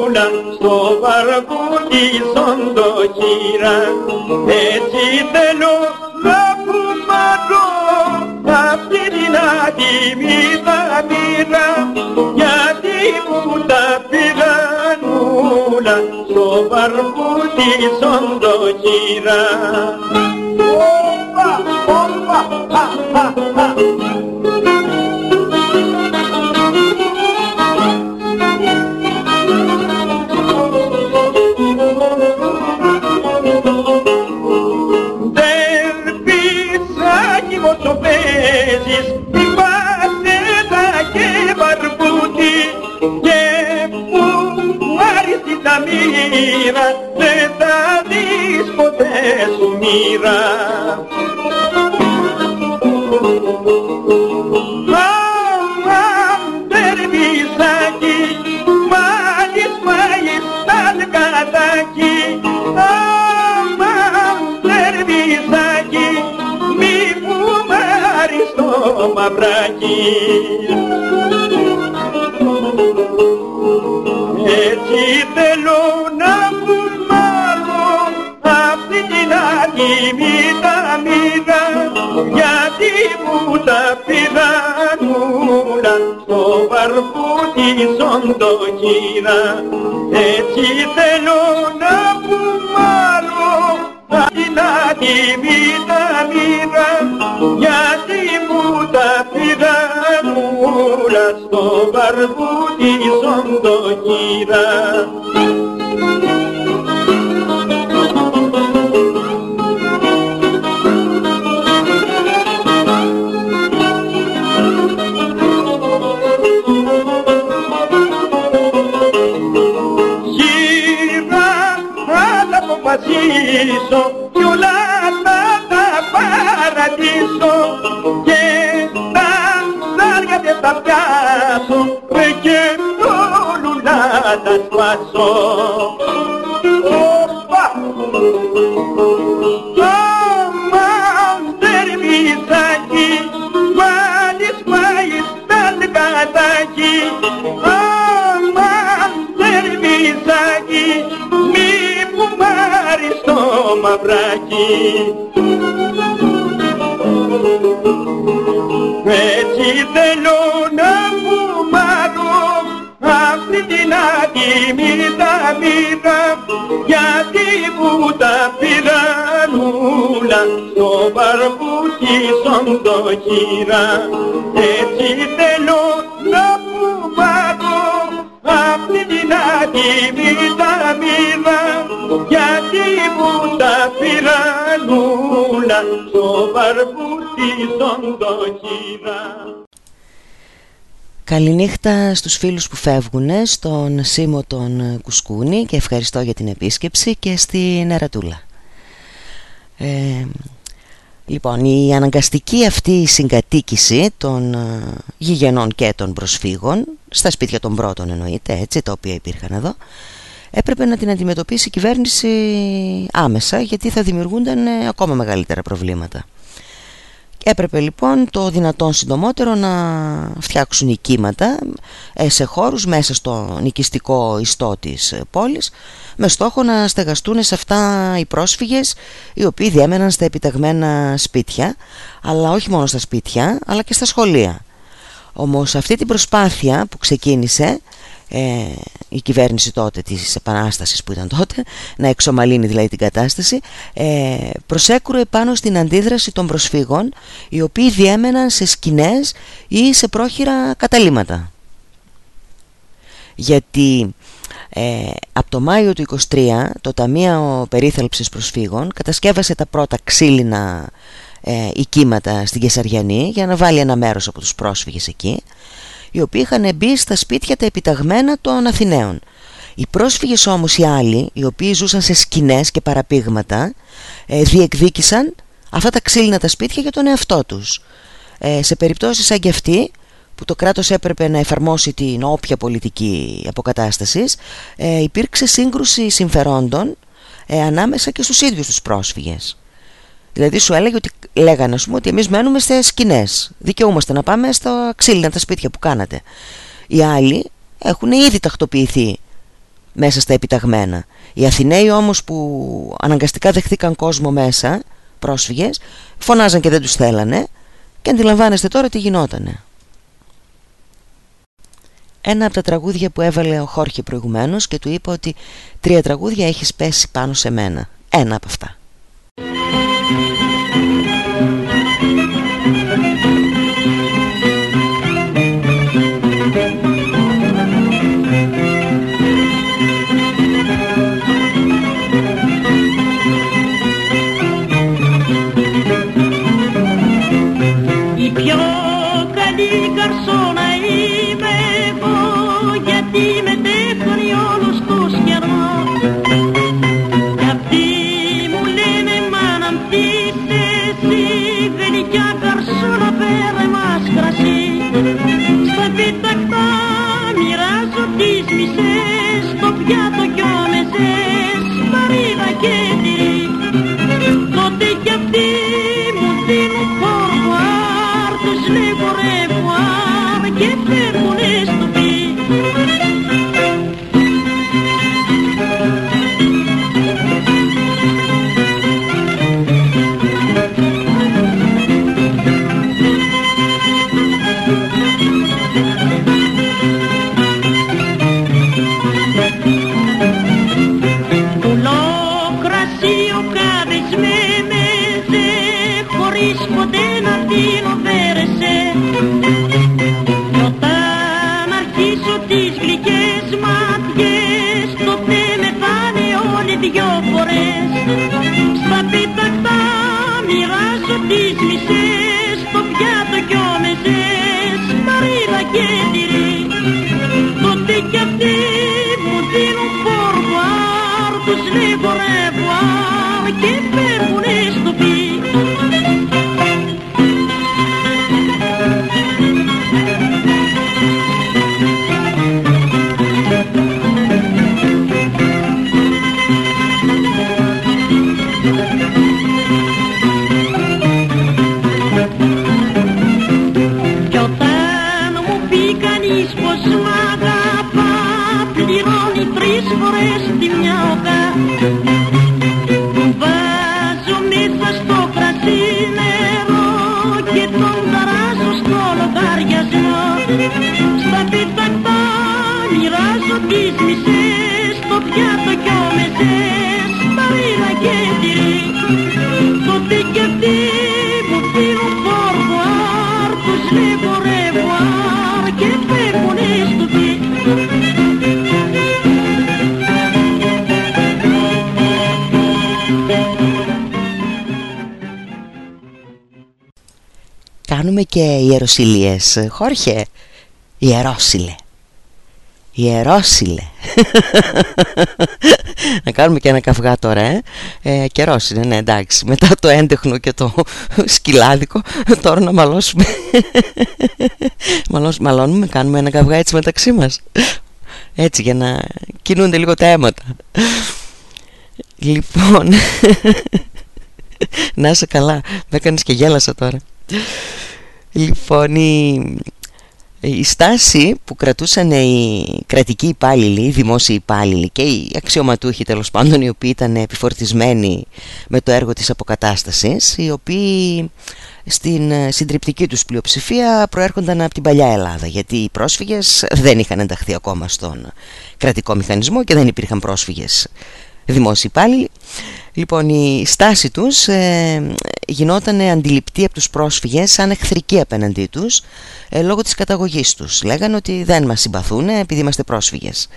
όλα στο βαρκούτι σοντοχύρα έτσι θέλω να κουμπάρω αυτή την ατιμήτα μοίρα γιατί μου τα πήραν όλα στο βαρκούτι σοντοχύρα Όπα, μοίρα δεν θα δεις ποτέ σου μοίρα. Μαυράκι. Έτσι θέλω να κουμάρω αυτή την ατιμήτα μοίρα γιατί μου τα πήραν όλα στο βαρκούτι σοντοχύρα έτσι θέλω να κουμάρω αυτή την ατιμήτα μοίρα γιατί στο βαρκούτι σοντοχύρα Γύρα, άλλα από τα σπάσω. Οπα! Αμάν τερμισάκι, βάλεις πάει στα λεκατάκι. Αμάν τερμισάκι, μη που μάρεις το μαυράκι. Ατιμήτα μύτα γιατί μου τα πήραν ούλα στο μπαρμπούκι σαν το χείρα. Έτσι θέλω να μου μάθω αυτή την ατιμήτα μύτα γιατί μου τα πήραν ούλα στο μπαρμπούκι σαν το χείρα Καληνύχτα στους φίλους που φεύγουν στον Σίμω τον Κουσκούνη και ευχαριστώ για την επίσκεψη και στην Ερατούλα. Ε, λοιπόν, η αναγκαστική αυτή συγκατοίκηση των ε, γηγενών και των προσφύγων, στα σπίτια των πρώτων εννοείται, έτσι, τα οποία υπήρχαν εδώ, έπρεπε να την αντιμετωπίσει η κυβέρνηση άμεσα γιατί θα δημιουργούνταν ε, ακόμα μεγαλύτερα προβλήματα. Έπρεπε λοιπόν το δυνατόν συντομότερο να φτιάξουν οικήματα ε, σε χώρους μέσα στο νοικιστικό ιστό της πόλης με στόχο να στεγαστούν σε αυτά οι πρόσφυγες οι οποίοι διέμεναν στα επιταγμένα σπίτια αλλά όχι μόνο στα σπίτια αλλά και στα σχολεία. Όμως αυτή την προσπάθεια που ξεκίνησε ε, η κυβέρνηση τότε της Επανάστασης που ήταν τότε να εξομαλύνει δηλαδή την κατάσταση ε, προσέκρουε πάνω στην αντίδραση των προσφύγων οι οποίοι διέμεναν σε σκηνές ή σε πρόχειρα καταλήματα. Γιατί ε, από το Μάιο του 23 το Ταμείο Περίθαλψης Προσφύγων κατασκεύασε τα πρώτα ξύλινα ε, οικήματα στην Κεσαριανή για να βάλει ένα μέρος από τους πρόσφυγες εκεί οι οποίοι είχαν μπει στα σπίτια τα επιταγμένα των Αθηναίων. Οι πρόσφυγες όμως οι άλλοι, οι οποίοι ζούσαν σε σκηνές και παραπήγματα, ε, διεκδίκησαν αυτά τα ξύλινα τα σπίτια για τον εαυτό τους. Ε, σε περιπτώσεις σαν και αυτή, που το κράτος έπρεπε να εφαρμόσει την όποια πολιτική αποκατάστασης, ε, υπήρξε σύγκρουση συμφερόντων ε, ανάμεσα και στους ίδιους τους πρόσφυγες. Δηλαδή σου έλεγε ότι λέγανε πούμε, ότι εμείς μένουμε σε σκηνές Δικαιούμαστε να πάμε στα ξύλινα τα σπίτια που κάνατε Οι άλλοι έχουν ήδη τακτοποιηθεί μέσα στα επιταγμένα Οι Αθηναίοι όμως που αναγκαστικά δεχθήκαν κόσμο μέσα Πρόσφυγες Φωνάζαν και δεν τους θέλανε Και αντιλαμβάνεστε τώρα τι γινότανε ένα από τα τραγούδια που έβαλε ο Χόρχε προηγουμένως και του είπα ότι τρία τραγούδια έχεις πέσει πάνω σε μένα. Ένα από αυτά. Thank you. στη μια οδά Βάζω μύθα στο πρασί νερό και τον ταράζω στο λογαριασμό. Στα πιτακτά μοιράζω τις μισές το πιάτο κι ο μεσές. Κάνουμε και ιεροσιλίες, Χόρχε. Ιερόσιλε. Ιερόσιλε. να κάνουμε και ένα καυγά τώρα, ε. ε καιρός είναι, ναι, εντάξει. Μετά το έντεχνο και το σκυλάδικο, τώρα να μαλώσουμε. Μαλώσουμε, μαλώνουμε, κάνουμε ένα καυγά έτσι μεταξύ μας. Έτσι, για να κινούνται λίγο τα αίματα. Λοιπόν, να είσαι καλά. Με έκανες και γέλασα τώρα. Λοιπόν, η, η στάση που κρατούσαν οι κρατικοί υπάλληλοι, οι δημόσιοι υπάλληλοι και οι αξιωματούχοι τέλος πάντων οι οποίοι ήταν επιφορτισμένοι με το έργο της αποκατάστασης οι οποίοι στην συντριπτική τους πλειοψηφία προέρχονταν από την παλιά Ελλάδα γιατί οι πρόσφυγες δεν είχαν ενταχθεί ακόμα στον κρατικό μηχανισμό και δεν υπήρχαν πρόσφυγες δημόσιοι υπάλληλοι Λοιπόν, η στάση τους ε, γινόταν αντιληπτή από τους πρόσφυγες σαν εχθρική απέναντί τους ε, λόγω της καταγωγής τους. Λέγανε ότι δεν μας συμπαθούν επειδή είμαστε πρόσφυγες.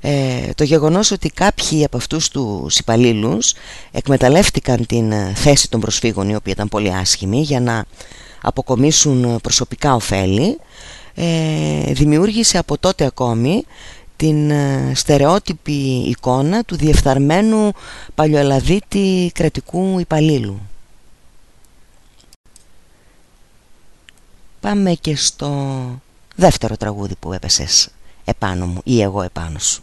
Ε, το γεγονός ότι κάποιοι από αυτούς τους υπαλλήλους εκμεταλλεύτηκαν την ε, θέση των προσφύγων η οποία ήταν πολύ άσχημη για να αποκομίσουν προσωπικά ωφέλη ε, δημιούργησε από τότε ακόμη την ε, στερεότυπη εικόνα του διεφθαρμένου παλιοελαδίτη κρατικού υπαλλήλου. Πάμε και στο δεύτερο τραγούδι που έπεσες επάνω μου ή εγώ επάνω σου.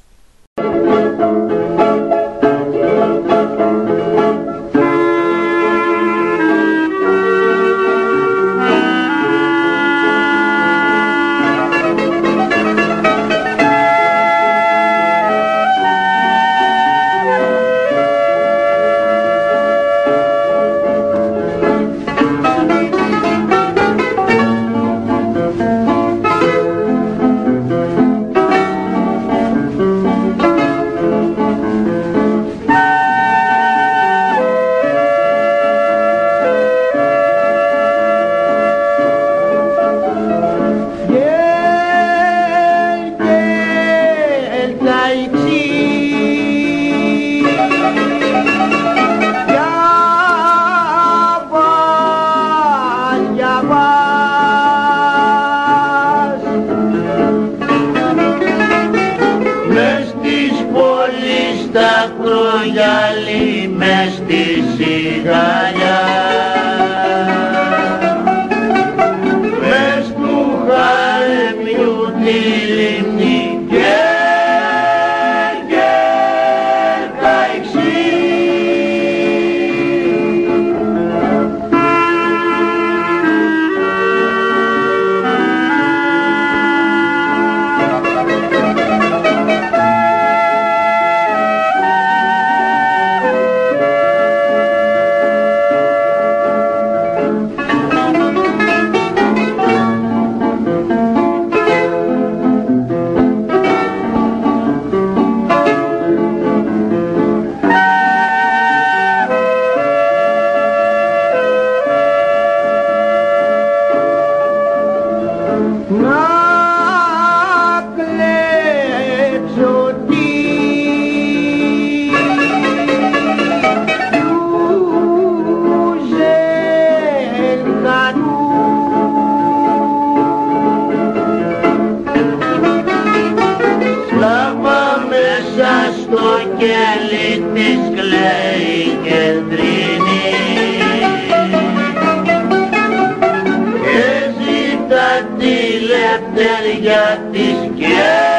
τέλεια της και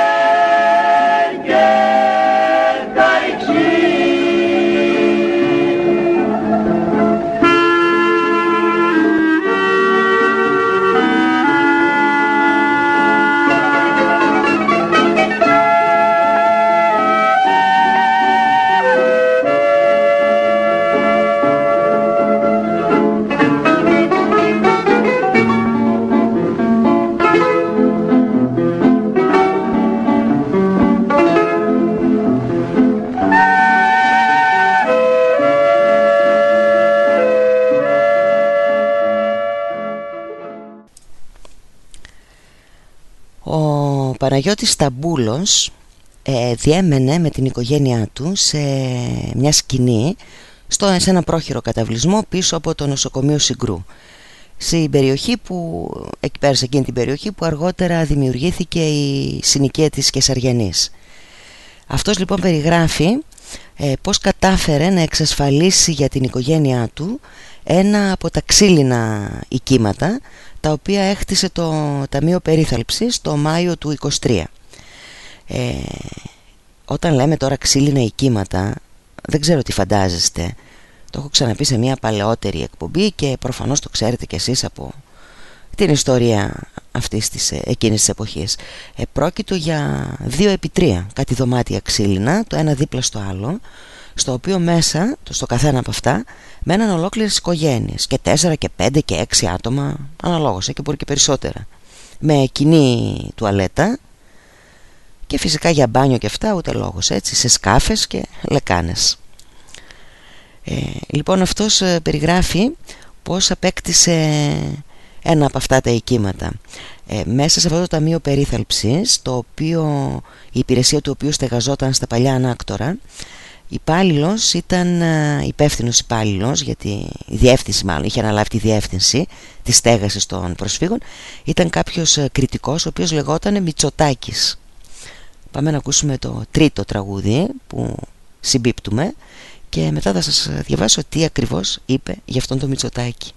Παναγιώτης Ταμπούλος ε, διέμενε με την οικογένειά του σε μια σκηνή στο, σε ένα πρόχειρο καταβλισμό πίσω από το νοσοκομείο Συγκρού στην περιοχή που, εκεί πέρα σε εκείνη την περιοχή που αργότερα δημιουργήθηκε η συνοικία της Κεσαριανής. Αυτός λοιπόν περιγράφει ε, πώς κατάφερε να εξασφαλίσει για την οικογένειά του ένα από τα ξύλινα οικήματα τα οποία έχτισε το Ταμείο Περίθαλψης το Μάιο του 23. Ε, όταν λέμε τώρα ξύλινα οικήματα δεν ξέρω τι φαντάζεστε το έχω ξαναπεί σε μια παλαιότερη εκπομπή και προφανώς το ξέρετε κι εσείς από την ιστορία αυτής της, ε, εκείνης της εποχής. Ε, πρόκειτο για δύο επί τρία κάτι δωμάτια ξύλινα, το ένα δίπλα στο άλλο, στο οποίο μέσα, στο καθένα από αυτά, μέναν ολόκληρες οικογένειες και τέσσερα και πέντε και έξι άτομα, αναλόγως, ε, και μπορεί και περισσότερα. Με κοινή τουαλέτα και φυσικά για μπάνιο και αυτά ούτε λόγος, έτσι, σε σκάφες και λεκάνες. Ε, λοιπόν αυτός ε, περιγράφει πως απέκτησε ένα από αυτά τα οικήματα ε, μέσα σε αυτό το ταμείο περίθαλψης το οποίο, η υπηρεσία του οποίου στεγαζόταν στα παλιά ανάκτορα υπάλληλος ήταν υπεύθυνος υπάλληλος, γιατί η διεύθυνση μάλλον είχε αναλάβει τη διεύθυνση της στέγασης των προσφύγων ήταν κάποιος κριτικός ο οποίος λεγόταν Μητσοτάκης πάμε να ακούσουμε το τρίτο τραγούδι που συμπίπτουμε και μετά θα σας διαβάσω τι ακριβώς είπε για αυτόν τον Μητσοτάκη.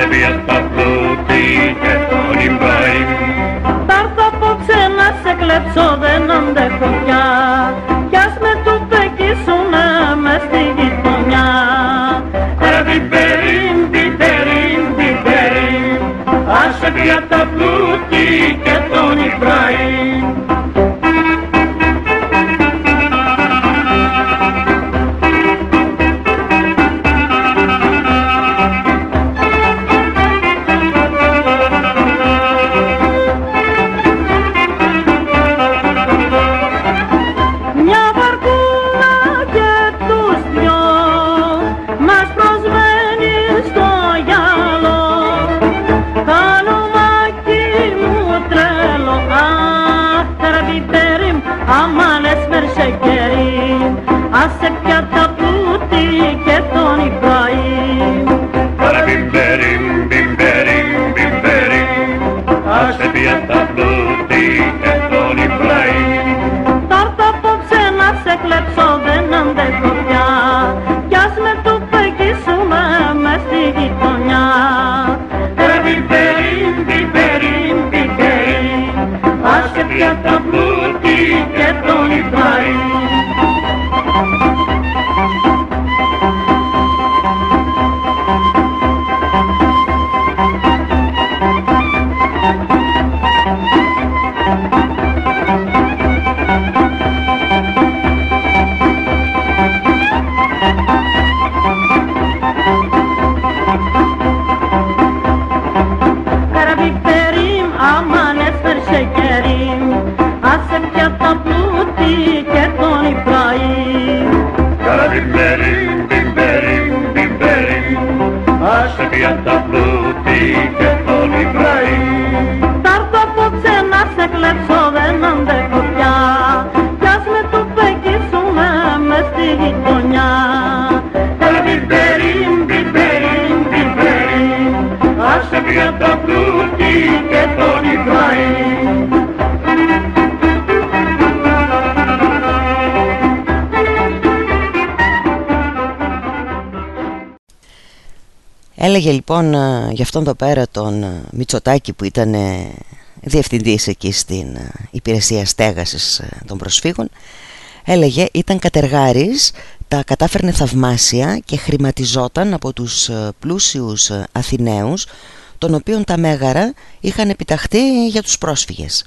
Άσε πια τα πλούτη και τον Ιμπραήμ Θα έρθω απόψε να σε κλέψω δεν αντέχω πια. Κι ας με τουφεκίσουνε μες στη γειτονιά. Άρα μπιμπέρι, μπιμπέρι, μπιμπέρι Άσε πια τα πλούτη και τον Ιμπραήμ Έλεγε λοιπόν ε, για αυτόν εδώ πέρα τον ε, Μητσοτάκη που ήταν ε, διευθυντής εκεί στην υπηρεσία στέγασης των προσφύγων έλεγε ήταν κατεργάρης τα κατάφερνε θαυμάσια και χρηματιζόταν από τους πλούσιους Αθηναίους των οποίων τα μέγαρα είχαν επιταχθεί για τους πρόσφυγες.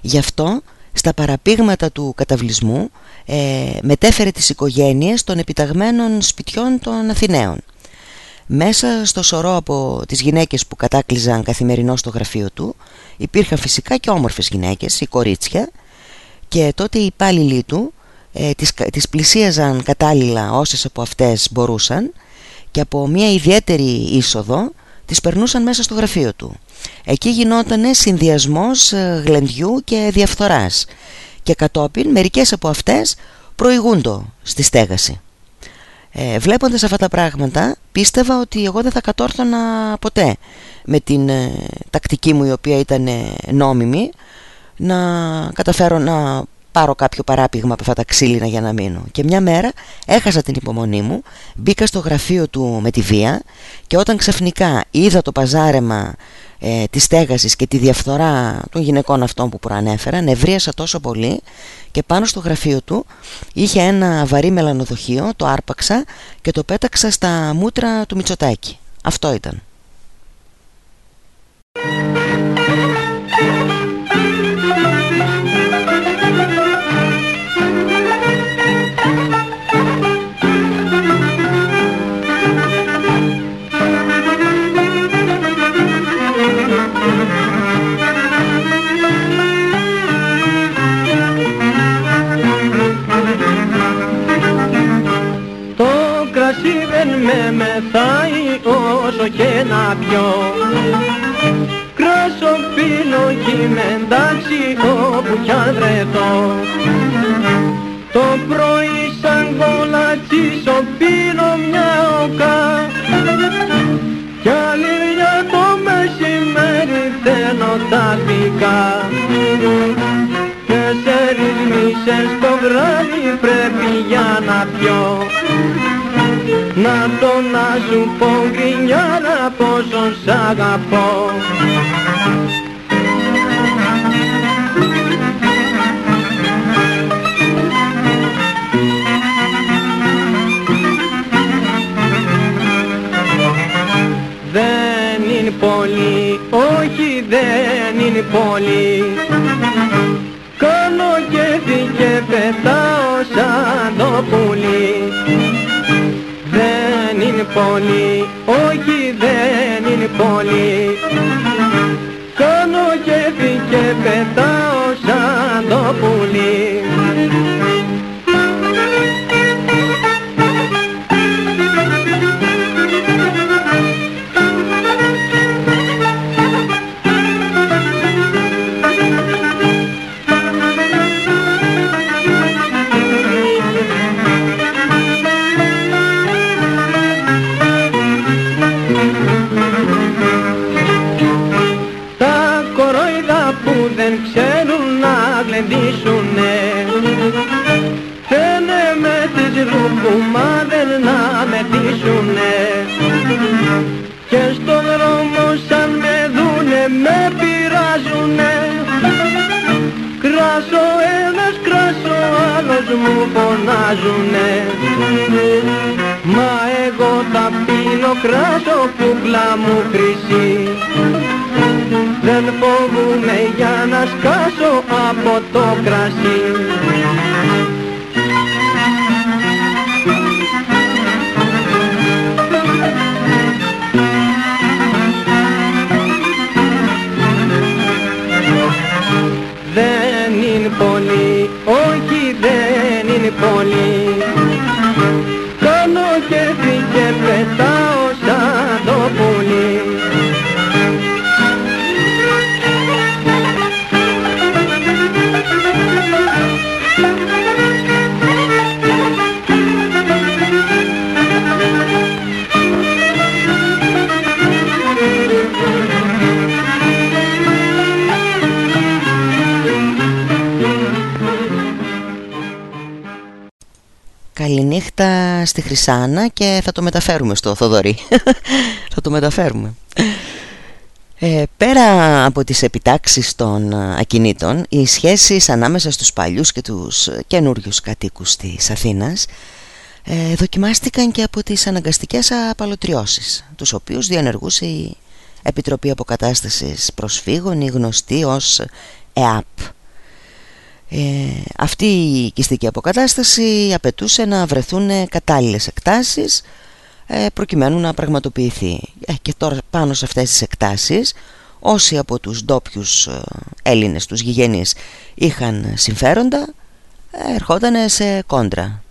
Γι' αυτό στα παραπήγματα του καταβλισμού ε, μετέφερε τις οικογένειες των επιταγμένων σπιτιών των Αθηναίων. Μέσα στο σωρό από τις γυναίκες που κατάκλυζαν καθημερινό στο γραφείο του υπήρχαν φυσικά και όμορφες γυναίκες, οι κορίτσια και τότε οι υπάλληλοι του ε, τις, τις πλησίαζαν κατάλληλα όσες από αυτές μπορούσαν και από μια ιδιαίτερη είσοδο τις περνούσαν μέσα στο γραφείο του. Εκεί γινόταν συνδυασμός ε, γλεντιού και διαφθοράς και κατόπιν μερικές από αυτές προηγούντο στη στέγαση. Ε, βλέποντας αυτά τα πράγματα πίστευα ότι εγώ δεν θα κατόρθωνα ποτέ με την ε, τακτική μου η οποία ήταν ε, νόμιμη να καταφέρω να πάρω κάποιο παράπηγμα από αυτά τα ξύλινα για να μείνω. Και μια μέρα έχασα την υπομονή μου, μπήκα στο γραφείο του με τη βία και όταν ξαφνικά είδα το παζάρεμα ε, της στέγασης και τη διαφθορά των γυναικών αυτών που προανέφερα, νευρίασα τόσο πολύ και πάνω στο γραφείο του είχε ένα βαρύ μελανοδοχείο, το άρπαξα και το πέταξα στα μούτρα του Μητσοτάκη. Αυτό ήταν. Και να πιω. Κράσο πίνω κι με εντάξει όπου κι αν βρεθώ. Το πρωί σαν κολατσίσω πίνω μια οκά. Κι άλλη μια το μεσημέρι θέλω τα δικά Τέσσερις μισές το βράδυ πρέπει για να πιω να το να σου πω γκρινιάρα πόσο σ' αγαπώ. Δεν είναι πολύ, όχι δεν είναι πολύ. Κάνω κέφι και πετάω σαν το πουλί. δεν είναι πολύ, όχι δεν είναι πολύ Κάνω κέφι και πετάω σαν το πουλί μου φωνάζουνε. Μα εγώ θα πίνω κράσο κούκλα μου χρυσή. Δεν φοβούμαι για να σκάσω από το κρασί δεν Καληνύχτα στη Χρυσάνα και θα το μεταφέρουμε στο Θοδωρή. Θα το μεταφέρουμε. Ε, Πέρα από τις επιτάξεις των ακινήτων Οι σχέσεις ανάμεσα στους παλιούς και τους καινούριους κατοίκους της Αθήνας ε, Δοκιμάστηκαν και από τις αναγκαστικές απαλωτριώσεις Τους οποίους διανεργούσε η Επιτροπή Αποκατάστασης Προσφύγων Η γνωστή ως ΕΑΠ ε, αυτή η οικιστική αποκατάσταση απαιτούσε να βρεθούν κατάλληλες εκτάσεις ε, προκειμένου να πραγματοποιηθεί. Ε, και τώρα πάνω σε αυτές τις εκτάσεις όσοι από τους ντόπιους ε, Έλληνες, τους γηγενείς είχαν συμφέροντα ερχόταν σε κόντρα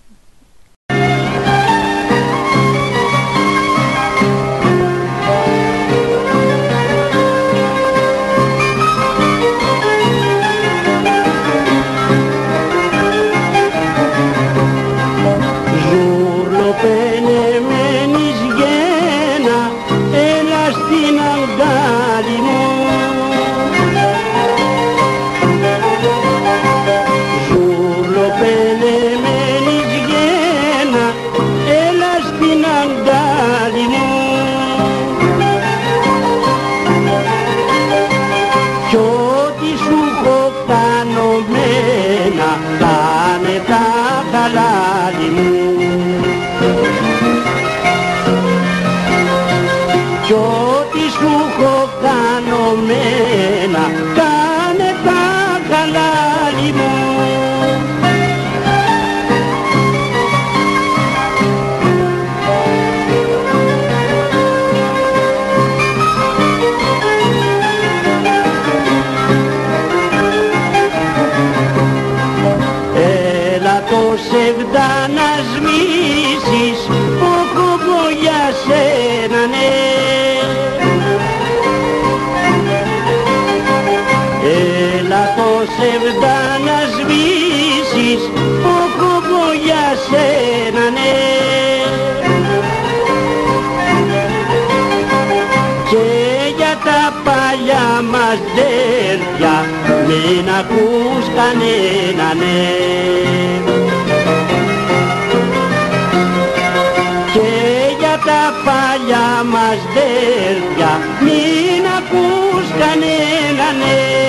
ακούς κανένα ναι. Και για τα παλιά μας δέρφια μην ακούς κανένα ναι.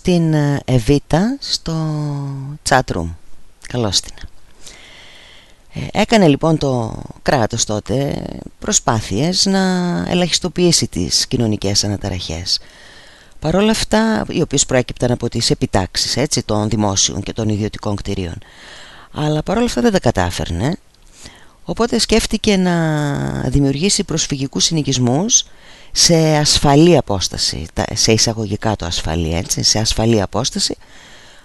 Στην ε, Εβίτα στο chatroom. Καλώς την. Ε, έκανε λοιπόν το κράτος τότε προσπάθειες να ελαχιστοποιήσει τις κοινωνικές αναταραχές. Παρ' όλα αυτά, οι οποίες προέκυπταν από τις επιτάξεις έτσι, των δημόσιων και των ιδιωτικών κτηρίων. Αλλά παρόλα αυτά δεν τα κατάφερνε. Οπότε σκέφτηκε να δημιουργήσει προσφυγικούς συνοικισμούς σε ασφαλή απόσταση, σε εισαγωγικά το ασφαλή έτσι, σε ασφαλή απόσταση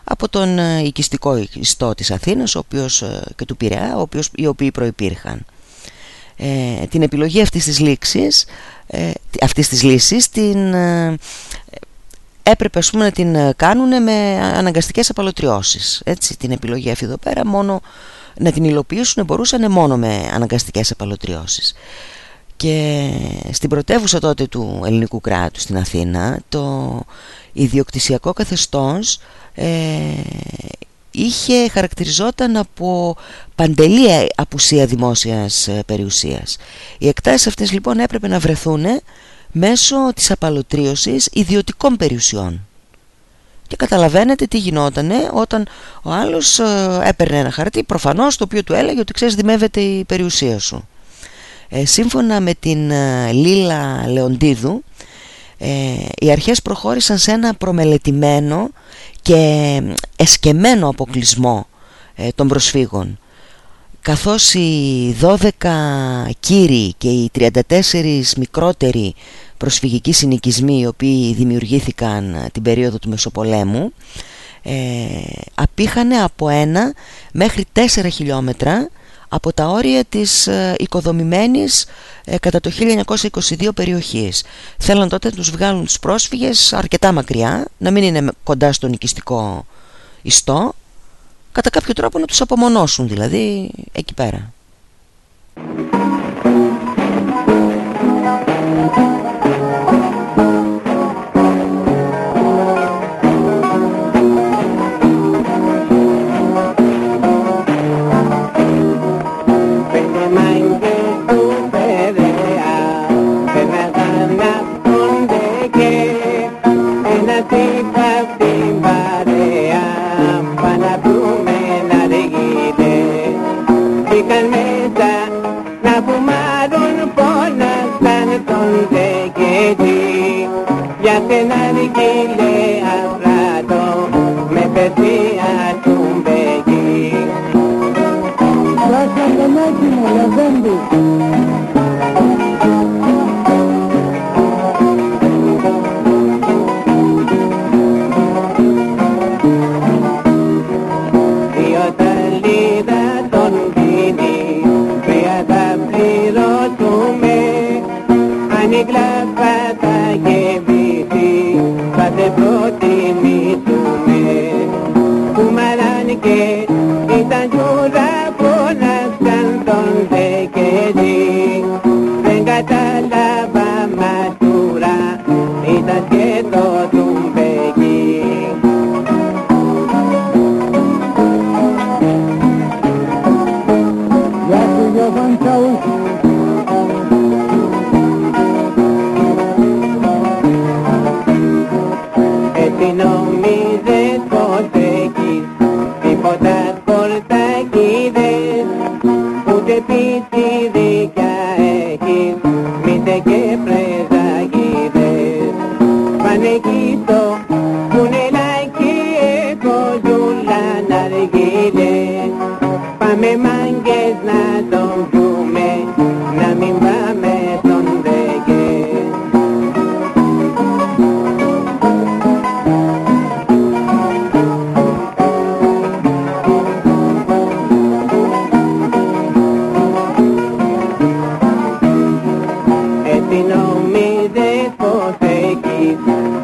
από τον ε, οικιστικό ιστό της Αθήνας ο οποίος, ε, και του Πειραιά, ο οποίος, οι οποίοι προϋπήρχαν. Ε, την επιλογή αυτής της λήξης, ε, αυτής της λύσης την, ε, έπρεπε ας πούμε, να την κάνουν με αναγκαστικές απαλωτριώσεις. Έτσι, την επιλογή αυτή εδώ πέρα μόνο να την υλοποιήσουν μπορούσαν μόνο με αναγκαστικές απαλωτριώσεις και στην πρωτεύουσα τότε του ελληνικού κράτους στην Αθήνα το ιδιοκτησιακό καθεστώς ε, είχε χαρακτηριζόταν από παντελή απουσία δημόσιας ε, περιουσίας. Οι εκτάσεις αυτές λοιπόν έπρεπε να βρεθούν μέσω της απαλωτρίωσης ιδιωτικών περιουσιών. Και καταλαβαίνετε τι γινότανε όταν ο άλλος ε, έπαιρνε ένα χαρτί προφανώς το οποίο του έλεγε ότι ξέρεις δημεύεται η περιουσία σου. Ε, σύμφωνα με την ε, Λίλα Λεοντίδου ε, οι αρχές προχώρησαν σε ένα προμελετημένο και εσκεμμένο αποκλεισμό των προσφύγων. Καθώς οι 12 κύριοι και οι 34 μικρότεροι προσφυγικοί συνοικισμοί οι οποίοι δημιουργήθηκαν την περίοδο του Μεσοπολέμου ε, απήχανε από ένα μέχρι 4 χιλιόμετρα από τα όρια της ε, οικοδομημένης ε, κατά το 1922 περιοχής. Θέλαν τότε να τους βγάλουν τους πρόσφυγες αρκετά μακριά, να μην είναι κοντά στον οικιστικό ιστό, κατά κάποιο τρόπο να τους απομονώσουν δηλαδή εκεί πέρα. beginning.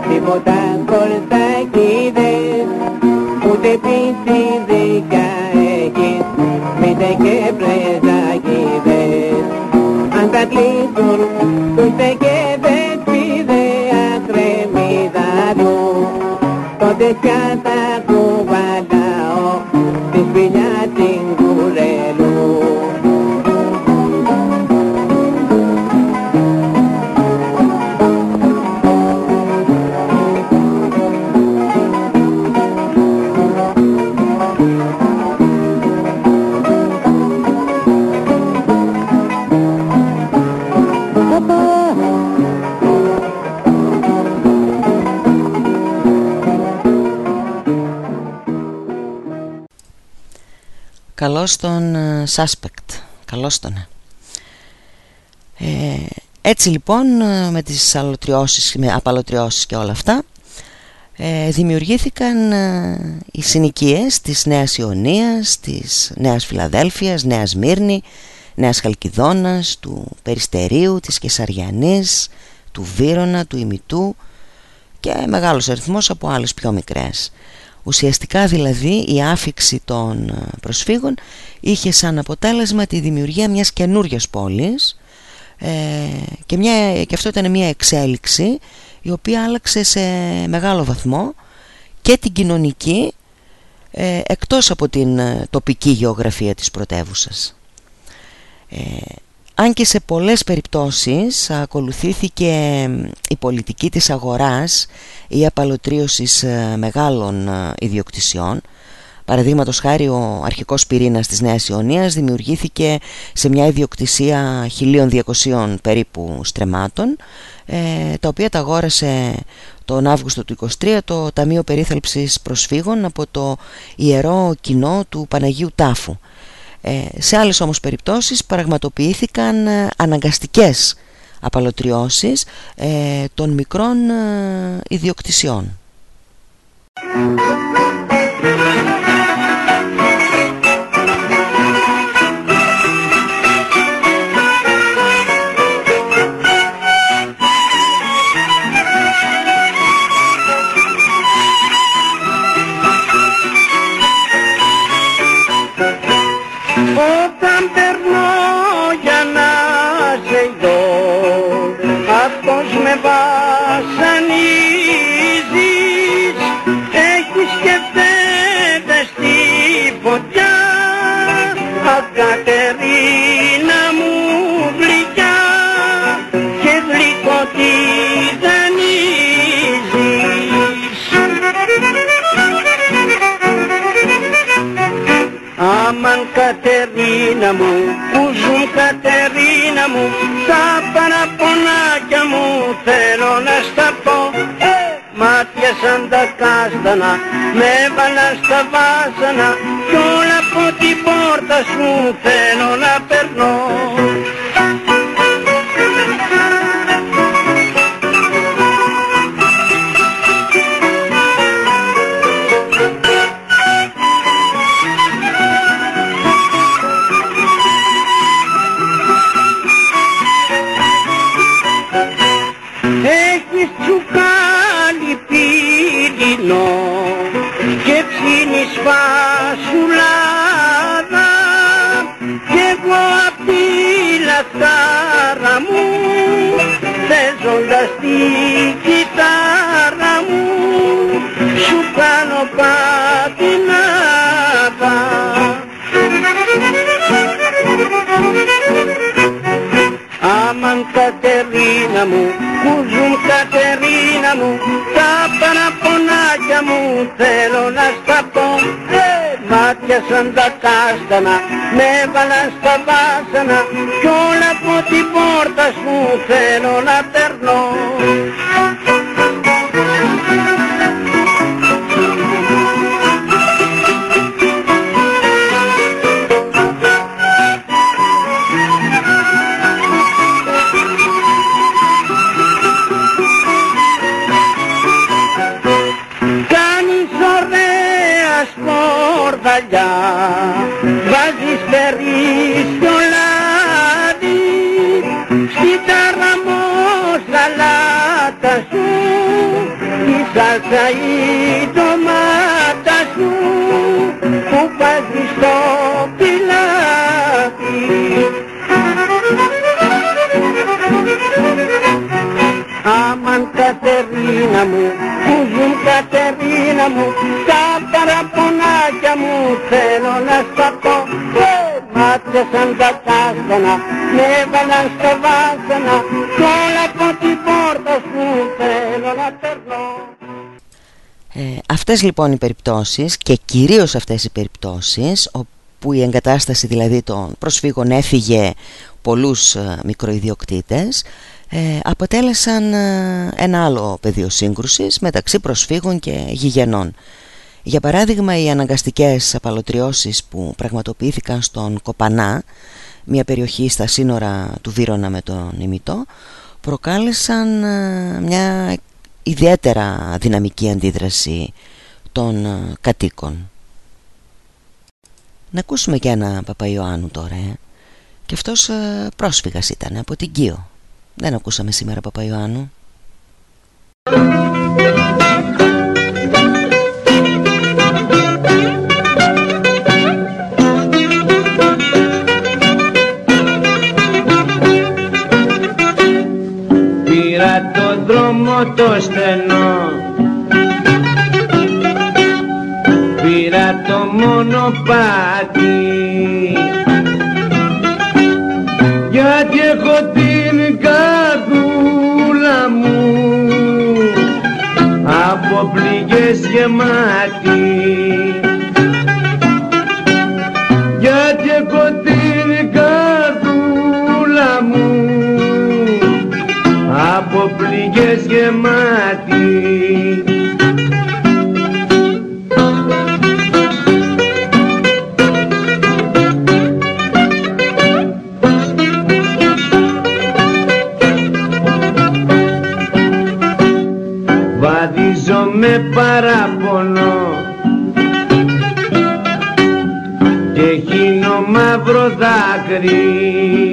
τίποτα κορσακίδες ούτε πίτσι δικά έχεις. Μήτε και πρεζακίδες αν τα κλείσουν τούστε και βετσίδε ακρεμίδα του τότε πια τα κουβαλάω τις φιλιά καλώς τον ε, suspect καλώς τον ε, έτσι λοιπόν ε, με τις αλωτριώσεις, με απαλωτριώσεις και όλα αυτά ε, δημιουργήθηκαν ε, οι συνοικίες της Νέας Ιωνίας, της Νέας Φιλαδέλφειας, Νέας Μύρνη, Νέας Χαλκιδόνας, του Περιστερίου, της Κεσαριανής, του Βύρονα, του Ημιτού και μεγάλος αριθμός από άλλες πιο μικρές. Ουσιαστικά δηλαδή η άφηξη των ε, προσφύγων είχε σαν αποτέλεσμα τη δημιουργία μιας καινούριας πόλης ε, και, μια, και αυτό ήταν μια εξέλιξη η οποία άλλαξε σε μεγάλο βαθμό και την κοινωνική ε, εκτός από την τοπική γεωγραφία της πρωτεύουσας. Αν και σε πολλές περιπτώσεις ακολουθήθηκε η πολιτική της αγοράς ή απαλωτρίωσης ε, μεγάλων ε, ιδιοκτησιών Παραδείγματος χάρη ο αρχικός πυρήνας της Νέας Ιωνίας δημιουργήθηκε σε μια ιδιοκτησία 1200 περίπου στρεμάτων ε, τα οποία τα αγόρασε τον Αύγουστο του 23 το Ταμείο Περίθαλψης Προσφύγων από το Ιερό Κοινό του Παναγίου Τάφου. Ε, σε άλλες όμως περιπτώσεις πραγματοποιήθηκαν ε, αναγκαστικές απαλωτριώσεις ε, των μικρών ιδιοκτησιών. Κατερίνα μου, που ζουν Κατερίνα μου, τα παραπονάκια μου θέλω να στα πω. Ε, μάτια σαν τα κάστανα, με έβαλαν στα βάσανα κι όλα από την πόρτα σου θέλω να περνώ. Παίζοντας τη κιθάρα μου σου κάνω πατινάδα Αμαν Κατερίνα μου, παραπονάκια μου θέλω να στα πω. Ε, μάτια σαν τα κάστανα, με έβαλαν στα βάσανα κι όλα από την πόρτα σου θέλω να περνώ. Σάλτσα η ντομάτα σου που βάζεις στο πιλάτι Αμαν Κατερίνα μου, που ζουν Κατερίνα μου, τα παραπονάκια μου θέλω να στα πω. Ε, μάτια σαν τα κάστανα, με έβαλαν στο βάσανα, κι όλα από την πόρτα σου θέλω να περνώ. Ε, αυτές λοιπόν οι περιπτώσεις και κυρίως αυτές οι περιπτώσεις όπου η εγκατάσταση δηλαδή των προσφύγων έφυγε πολλούς ε, μικροϊδιοκτήτες ε, αποτέλεσαν ε, ένα άλλο πεδίο σύγκρουσης μεταξύ προσφύγων και γηγενών. Για παράδειγμα οι αναγκαστικές απαλωτριώσεις που πραγματοποιήθηκαν στον Κοπανά, μια περιοχή στα σύνορα του Βύρονα με τον Ημιτό, προκάλεσαν ε, μια ιδιαίτερα δυναμική αντίδραση των κατοίκων. Να ακούσουμε και ένα Παπαϊωάννου τώρα, ε. και αυτός πρόσφυγας ήταν από την Κίο. Δεν ακούσαμε σήμερα Ιωάννου δρόμο το στενό. Πήρα το μονοπάτι μαύρο δάκρυ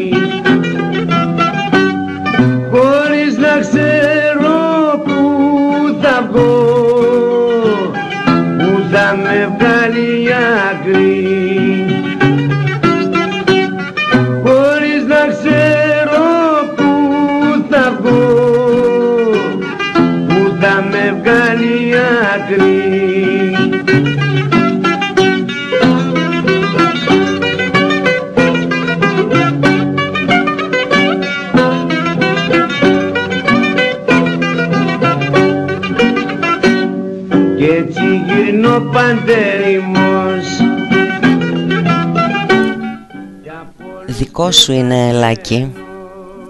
Δικό σου είναι Λάκη.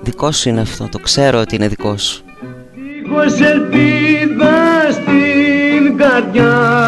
Δικό σου είναι αυτό. Το ξέρω ότι είναι δικό σου. Δίχως ελπίδα στην καρδιά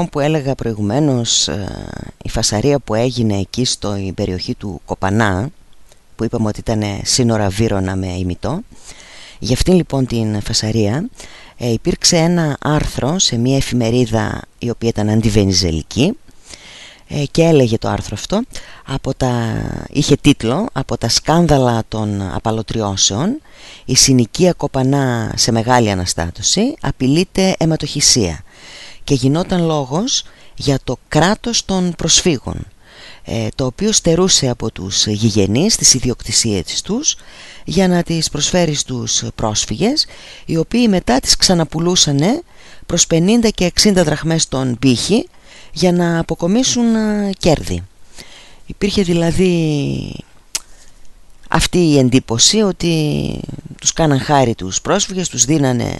λοιπόν που έλεγα προηγουμένως ε, η φασαρία που έγινε εκεί στην περιοχή του Κοπανά που είπαμε ότι ήταν σύνορα Βύρονα με ημιτό. Για αυτήν λοιπόν την φασαρία ε, υπήρξε ένα άρθρο σε μια εφημερίδα η οποία ήταν αντιβενιζελική ε, και έλεγε το άρθρο αυτό από τα, είχε τίτλο «Από τα σκάνδαλα των απαλωτριώσεων η συνοικία Κοπανά σε μεγάλη αναστάτωση απειλείται αιματοχυσία» και γινόταν λόγος για το κράτος των προσφύγων ε, το οποίο στερούσε από τους γηγενείς τις ιδιοκτησίες τους για να τις προσφέρει στους πρόσφυγες οι οποίοι μετά τις ξαναπουλούσανε προς 50 και 60 δραχμές τον πύχη για να αποκομίσουν ε, κέρδη. Υπήρχε δηλαδή αυτή η εντύπωση ότι τους κάναν χάρη τους πρόσφυγες, τους δίνανε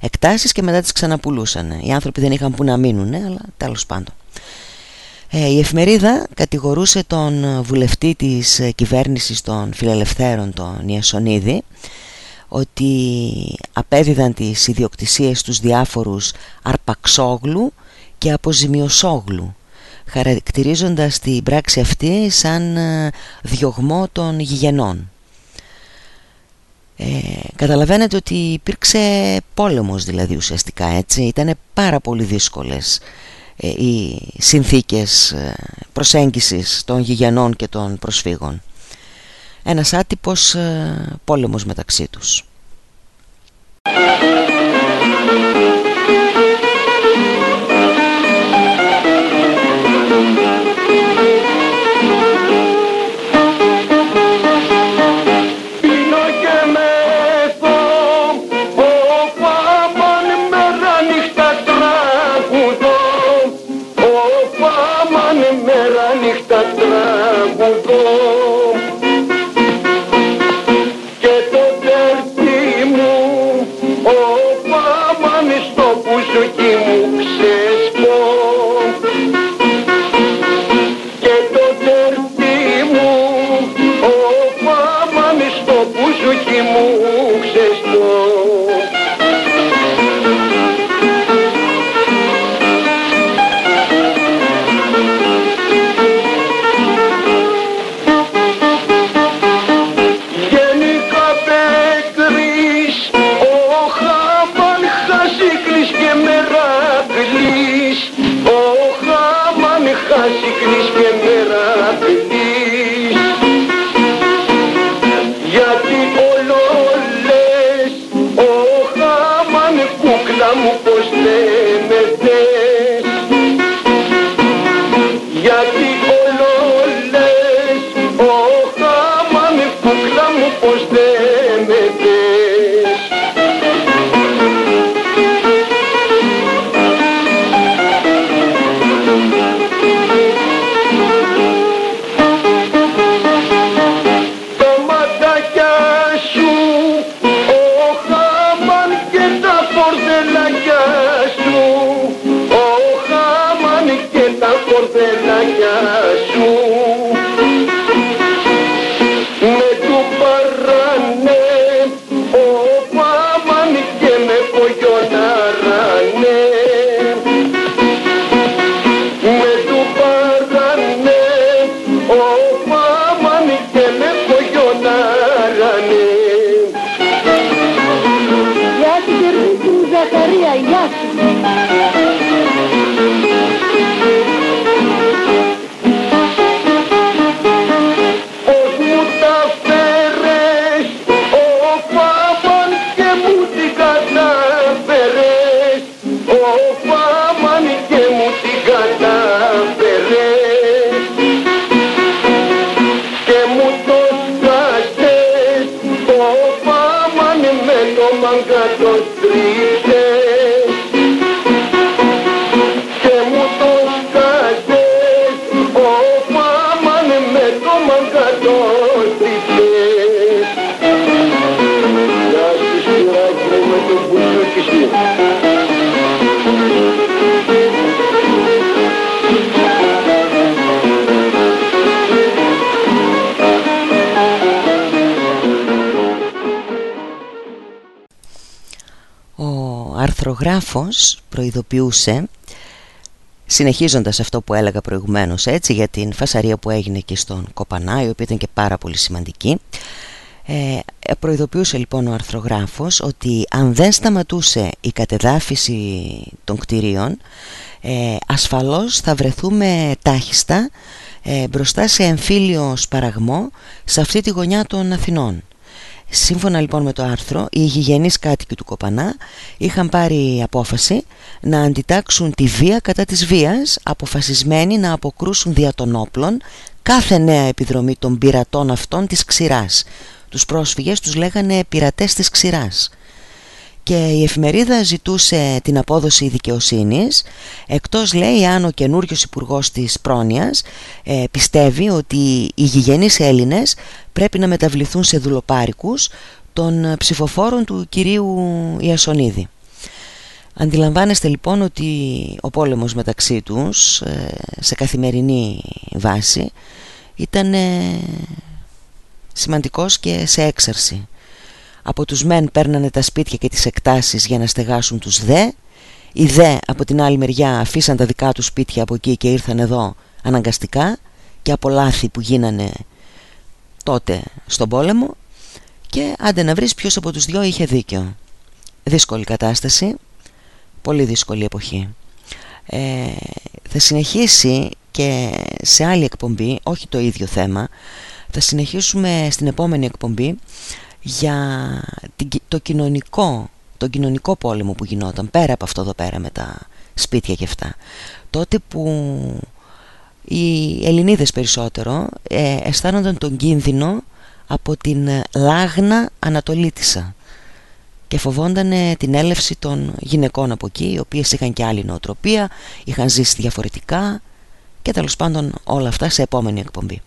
εκτάσεις και μετά τις ξαναπουλούσαν. Οι άνθρωποι δεν είχαν που να μείνουν, αλλά τέλος πάντων. Ε, η εφημερίδα κατηγορούσε τον βουλευτή της κυβέρνησης των φιλελευθέρων, τον Ιασονίδη, ότι απέδιδαν τις ιδιοκτησίες τους διάφορους αρπαξόγλου και αποζημιωσόγλου χαρακτηρίζοντας την πράξη αυτή σαν ε, διωγμό των γηγενών. Ε, καταλαβαίνετε ότι υπήρξε πόλεμος δηλαδή ουσιαστικά έτσι. Ήταν πάρα πολύ δύσκολες ε, οι συνθήκες ε, προσέγγισης των γηγενών και των προσφύγων. Ένας άτυπος ε, πόλεμος μεταξύ τους αρθρογράφος προειδοποιούσε συνεχίζοντας αυτό που έλεγα προηγουμένως έτσι για την φασαρία που έγινε και στον Κοπανά η οποία ήταν και πάρα πολύ σημαντική ε, προειδοποιούσε λοιπόν ο αρθρογράφος ότι αν δεν σταματούσε η κατεδάφιση των κτηρίων ε, ασφαλώς θα βρεθούμε τάχιστα ε, μπροστά σε εμφύλιο σπαραγμό σε αυτή τη γωνιά των Αθηνών Σύμφωνα λοιπόν με το άρθρο, οι γηγενείς κάτοικοι του Κοπανά είχαν πάρει απόφαση να αντιτάξουν τη βία κατά της βίας, αποφασισμένοι να αποκρούσουν δια των όπλων κάθε νέα επιδρομή των πειρατών αυτών της ξηράς. Τους πρόσφυγες τους λέγανε πειρατές της ξηράς. Και η εφημερίδα ζητούσε την απόδοση δικαιοσύνης. Εκτός λέει αν ο καινούριος υπουργός της πρόνοιας ε, Πιστεύει ότι οι γηγενείς Έλληνες πρέπει να μεταβληθούν σε δουλοπάρικους Των ψηφοφόρων του κυρίου Ιασονίδη. Αντιλαμβάνεστε λοιπόν ότι ο πόλεμος μεταξύ τους ε, σε καθημερινή βάση ήταν ε, σημαντικός και σε έξαρση από τους μεν παίρνανε τα σπίτια και τις εκτάσεις για να στεγάσουν τους δε Οι δε από την άλλη μεριά αφήσαν τα δικά τους σπίτια από εκεί και ήρθαν εδώ αναγκαστικά Και από λάθη που γίνανε τότε στον πόλεμο Και άντε να βρεις ποιος από τους δυο είχε δίκιο. Δύσκολη κατάσταση Πολύ δύσκολη εποχή. Ε, Θα συνεχίσει και σε άλλη εκπομπή Όχι το ίδιο θέμα Θα συνεχίσουμε στην επόμενη εκπομπή για το κοινωνικό, τον κοινωνικό πόλεμο που γινόταν πέρα από αυτό εδώ πέρα με τα σπίτια και αυτά. Τότε που οι Ελληνίδες περισσότερο ε, αισθάνονταν τον κίνδυνο από την Λάγνα Ανατολίτισσα και φοβόνταν την έλευση των γυναικών από εκεί οι οποίες είχαν και άλλη νοοτροπία είχαν ζήσει διαφορετικά και τέλος πάντων όλα αυτά σε επόμενη εκπομπή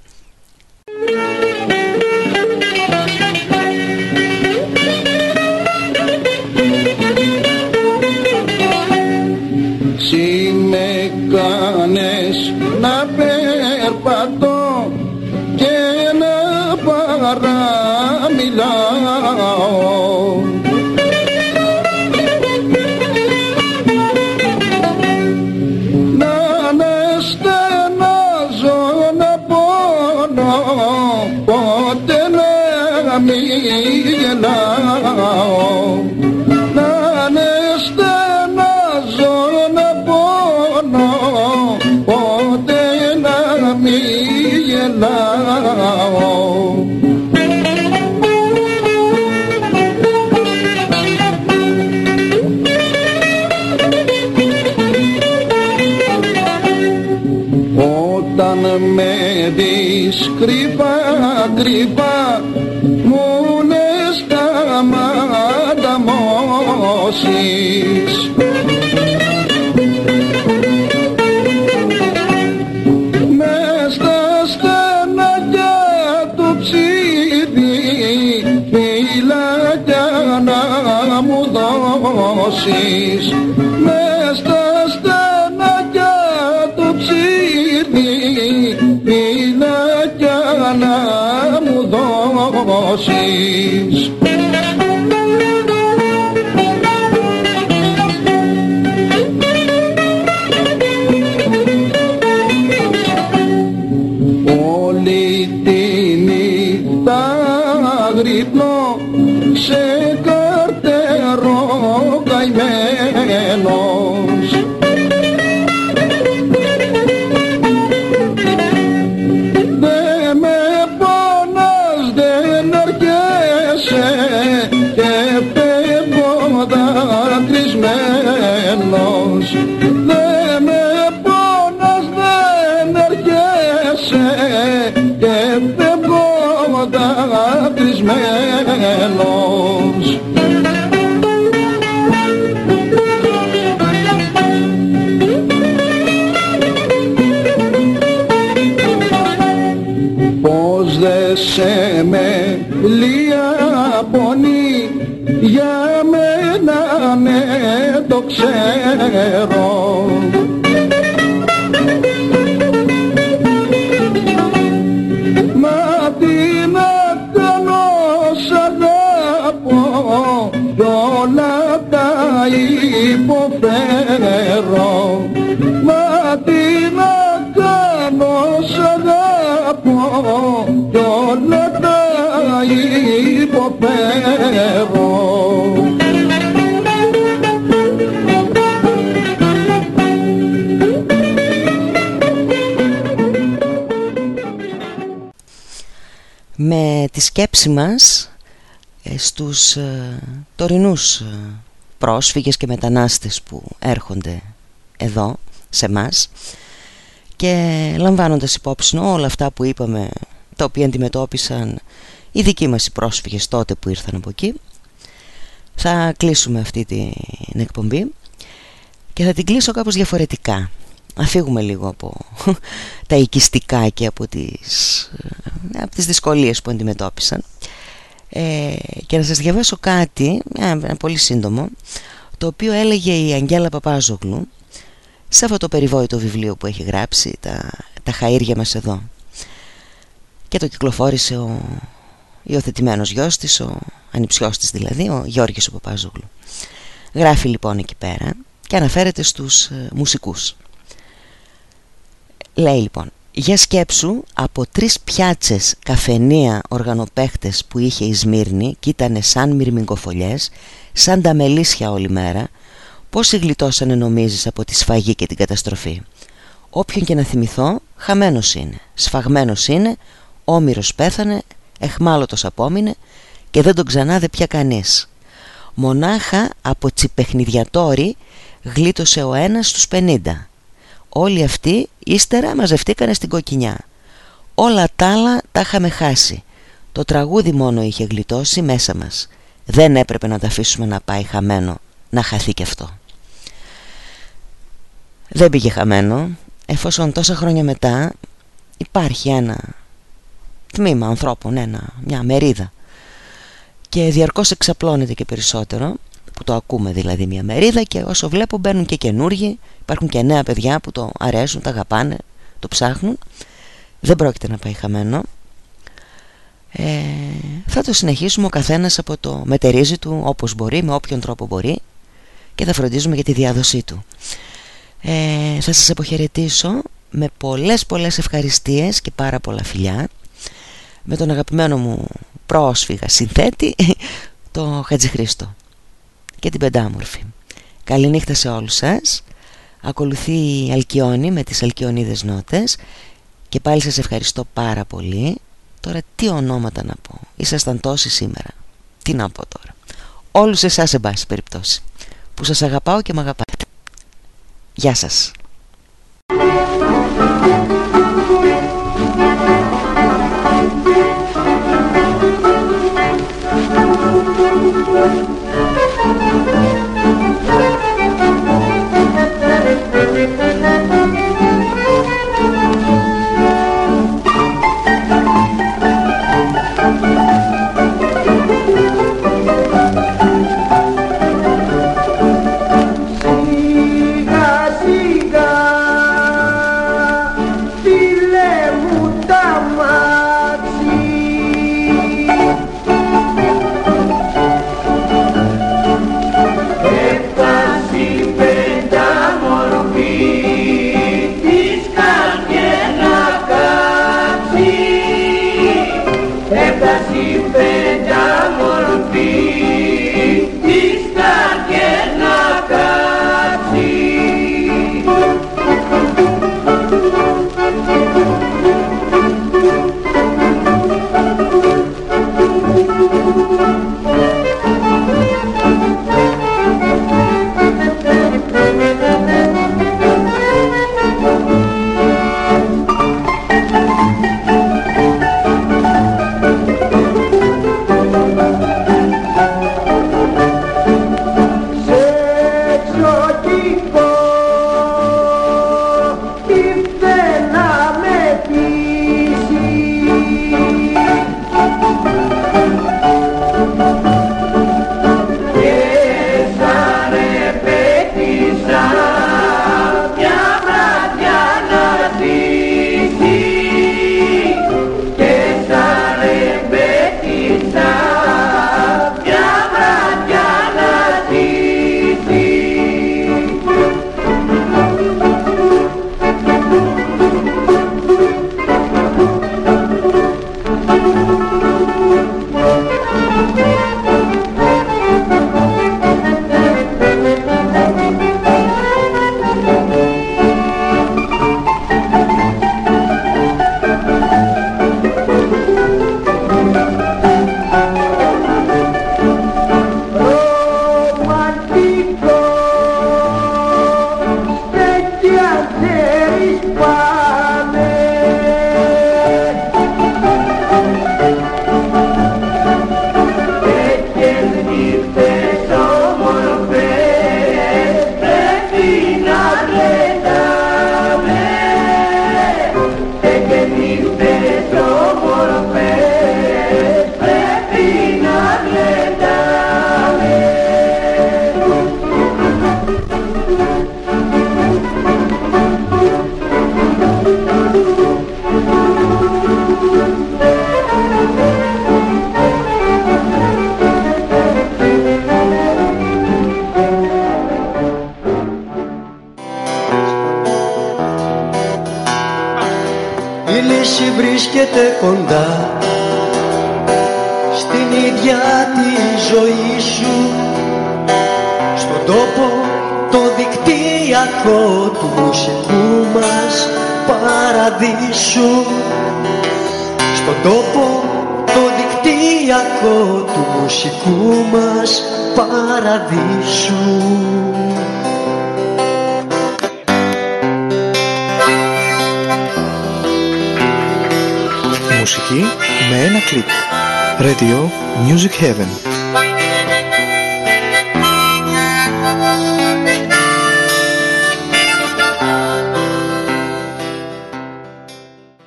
με δεις. Κρυφά κρυφά μου λες σταμάτα μώσεις Μες στα στενάκια του ψίδι φυλάκια να μου δώσεις δώσεις σκέψη μας ε, στους ε, τωρινούς ε, πρόσφυγες και μετανάστες που έρχονται εδώ σε μας και λαμβάνοντας υπόψη όλα αυτά που είπαμε τα οποία αντιμετώπισαν οι δικοί μας οι πρόσφυγες τότε που ήρθαν από εκεί θα κλείσουμε αυτή την εκπομπή και θα την κλείσω κάπως διαφορετικά να φύγουμε λίγο από τα οικιστικά και από τις, από τις δυσκολίες που αντιμετώπισαν. Ε, και να σας διαβάσω κάτι, ένα πολύ σύντομο το οποίο έλεγε η Αγγέλα Παπάζογλου σε αυτό το περιβόητο βιβλίο που έχει γράψει τα, τα χαΐρια μας εδώ και το κυκλοφόρησε ο υιοθετημένος γιος της, ο ανιψιός της δηλαδή, ο Γιώργης ο Παπάζογλου. Γράφει λοιπόν εκεί πέρα και αναφέρεται στους ε, μουσικούς Λέει λοιπόν Για σκέψου από τρεις πιάτσες καφενεία οργανοπαίχτες που είχε η Σμύρνη Κι ήτανε σαν μυρμηγκοφολιές Σαν τα μελίσια όλη μέρα Πόσοι γλιτώσανε νομίζεις από τη σφαγή και την καταστροφή. Όποιον και να θυμηθώ χαμένος είναι. Σφαγμένος είναι Όμηρος πέθανε Εχμάλωτος απόμεινε Και δεν τον ξανάδε πια κανείς. Μονάχα από τσιπεχνιδιατόρι Γλίτωσε ο ένας στους 50 Όλοι αυτοί ύστερα μαζευτήκανε στην κοκκινιά. Όλα τα άλλα τα είχαμε χάσει. Το τραγούδι μόνο είχε γλιτώσει μέσα μας. Δεν έπρεπε να τα αφήσουμε να πάει χαμένο Να χαθεί κι αυτό. Δεν πήγε χαμένο. Εφόσον τόσα χρόνια μετά Υπάρχει ένα τμήμα ανθρώπων ένα, Μια μερίδα Και διαρκώς εξαπλώνεται και περισσότερο που το ακούμε δηλαδή μια μερίδα και όσο βλέπω μπαίνουν και καινούργοι υπάρχουν και νέα παιδιά που το αρέσουν, τα αγαπάνε, το ψάχνουν. Δεν πρόκειται να πάει χαμένο. Ε, θα το συνεχίσουμε ο καθένας από το μετερίζει του όπως μπορεί, με όποιον τρόπο μπορεί και θα φροντίζουμε για τη διάδοσή του. Ε, θα σας αποχαιρετήσω με πολλές πολλές ευχαριστίες και πάρα πολλά φιλιά. Με τον αγαπημένο μου πρόσφυγα συνθέτη το Χατζηχρήστο και την πεντάμορφη. Καληνύχτα σε όλους σας Ακολουθεί η Αλκιόνη με τις Αλκιονίδες νότες. Και πάλι σας ευχαριστώ πάρα πολύ. Τώρα τι ονόματα να πω. Ήσασταν τόσοι σήμερα. Τι να πω τώρα. Όλους εσάς σε πάση περιπτώσει Που σας αγαπάω και με αγαπάτε. Γεια σας. Radio Music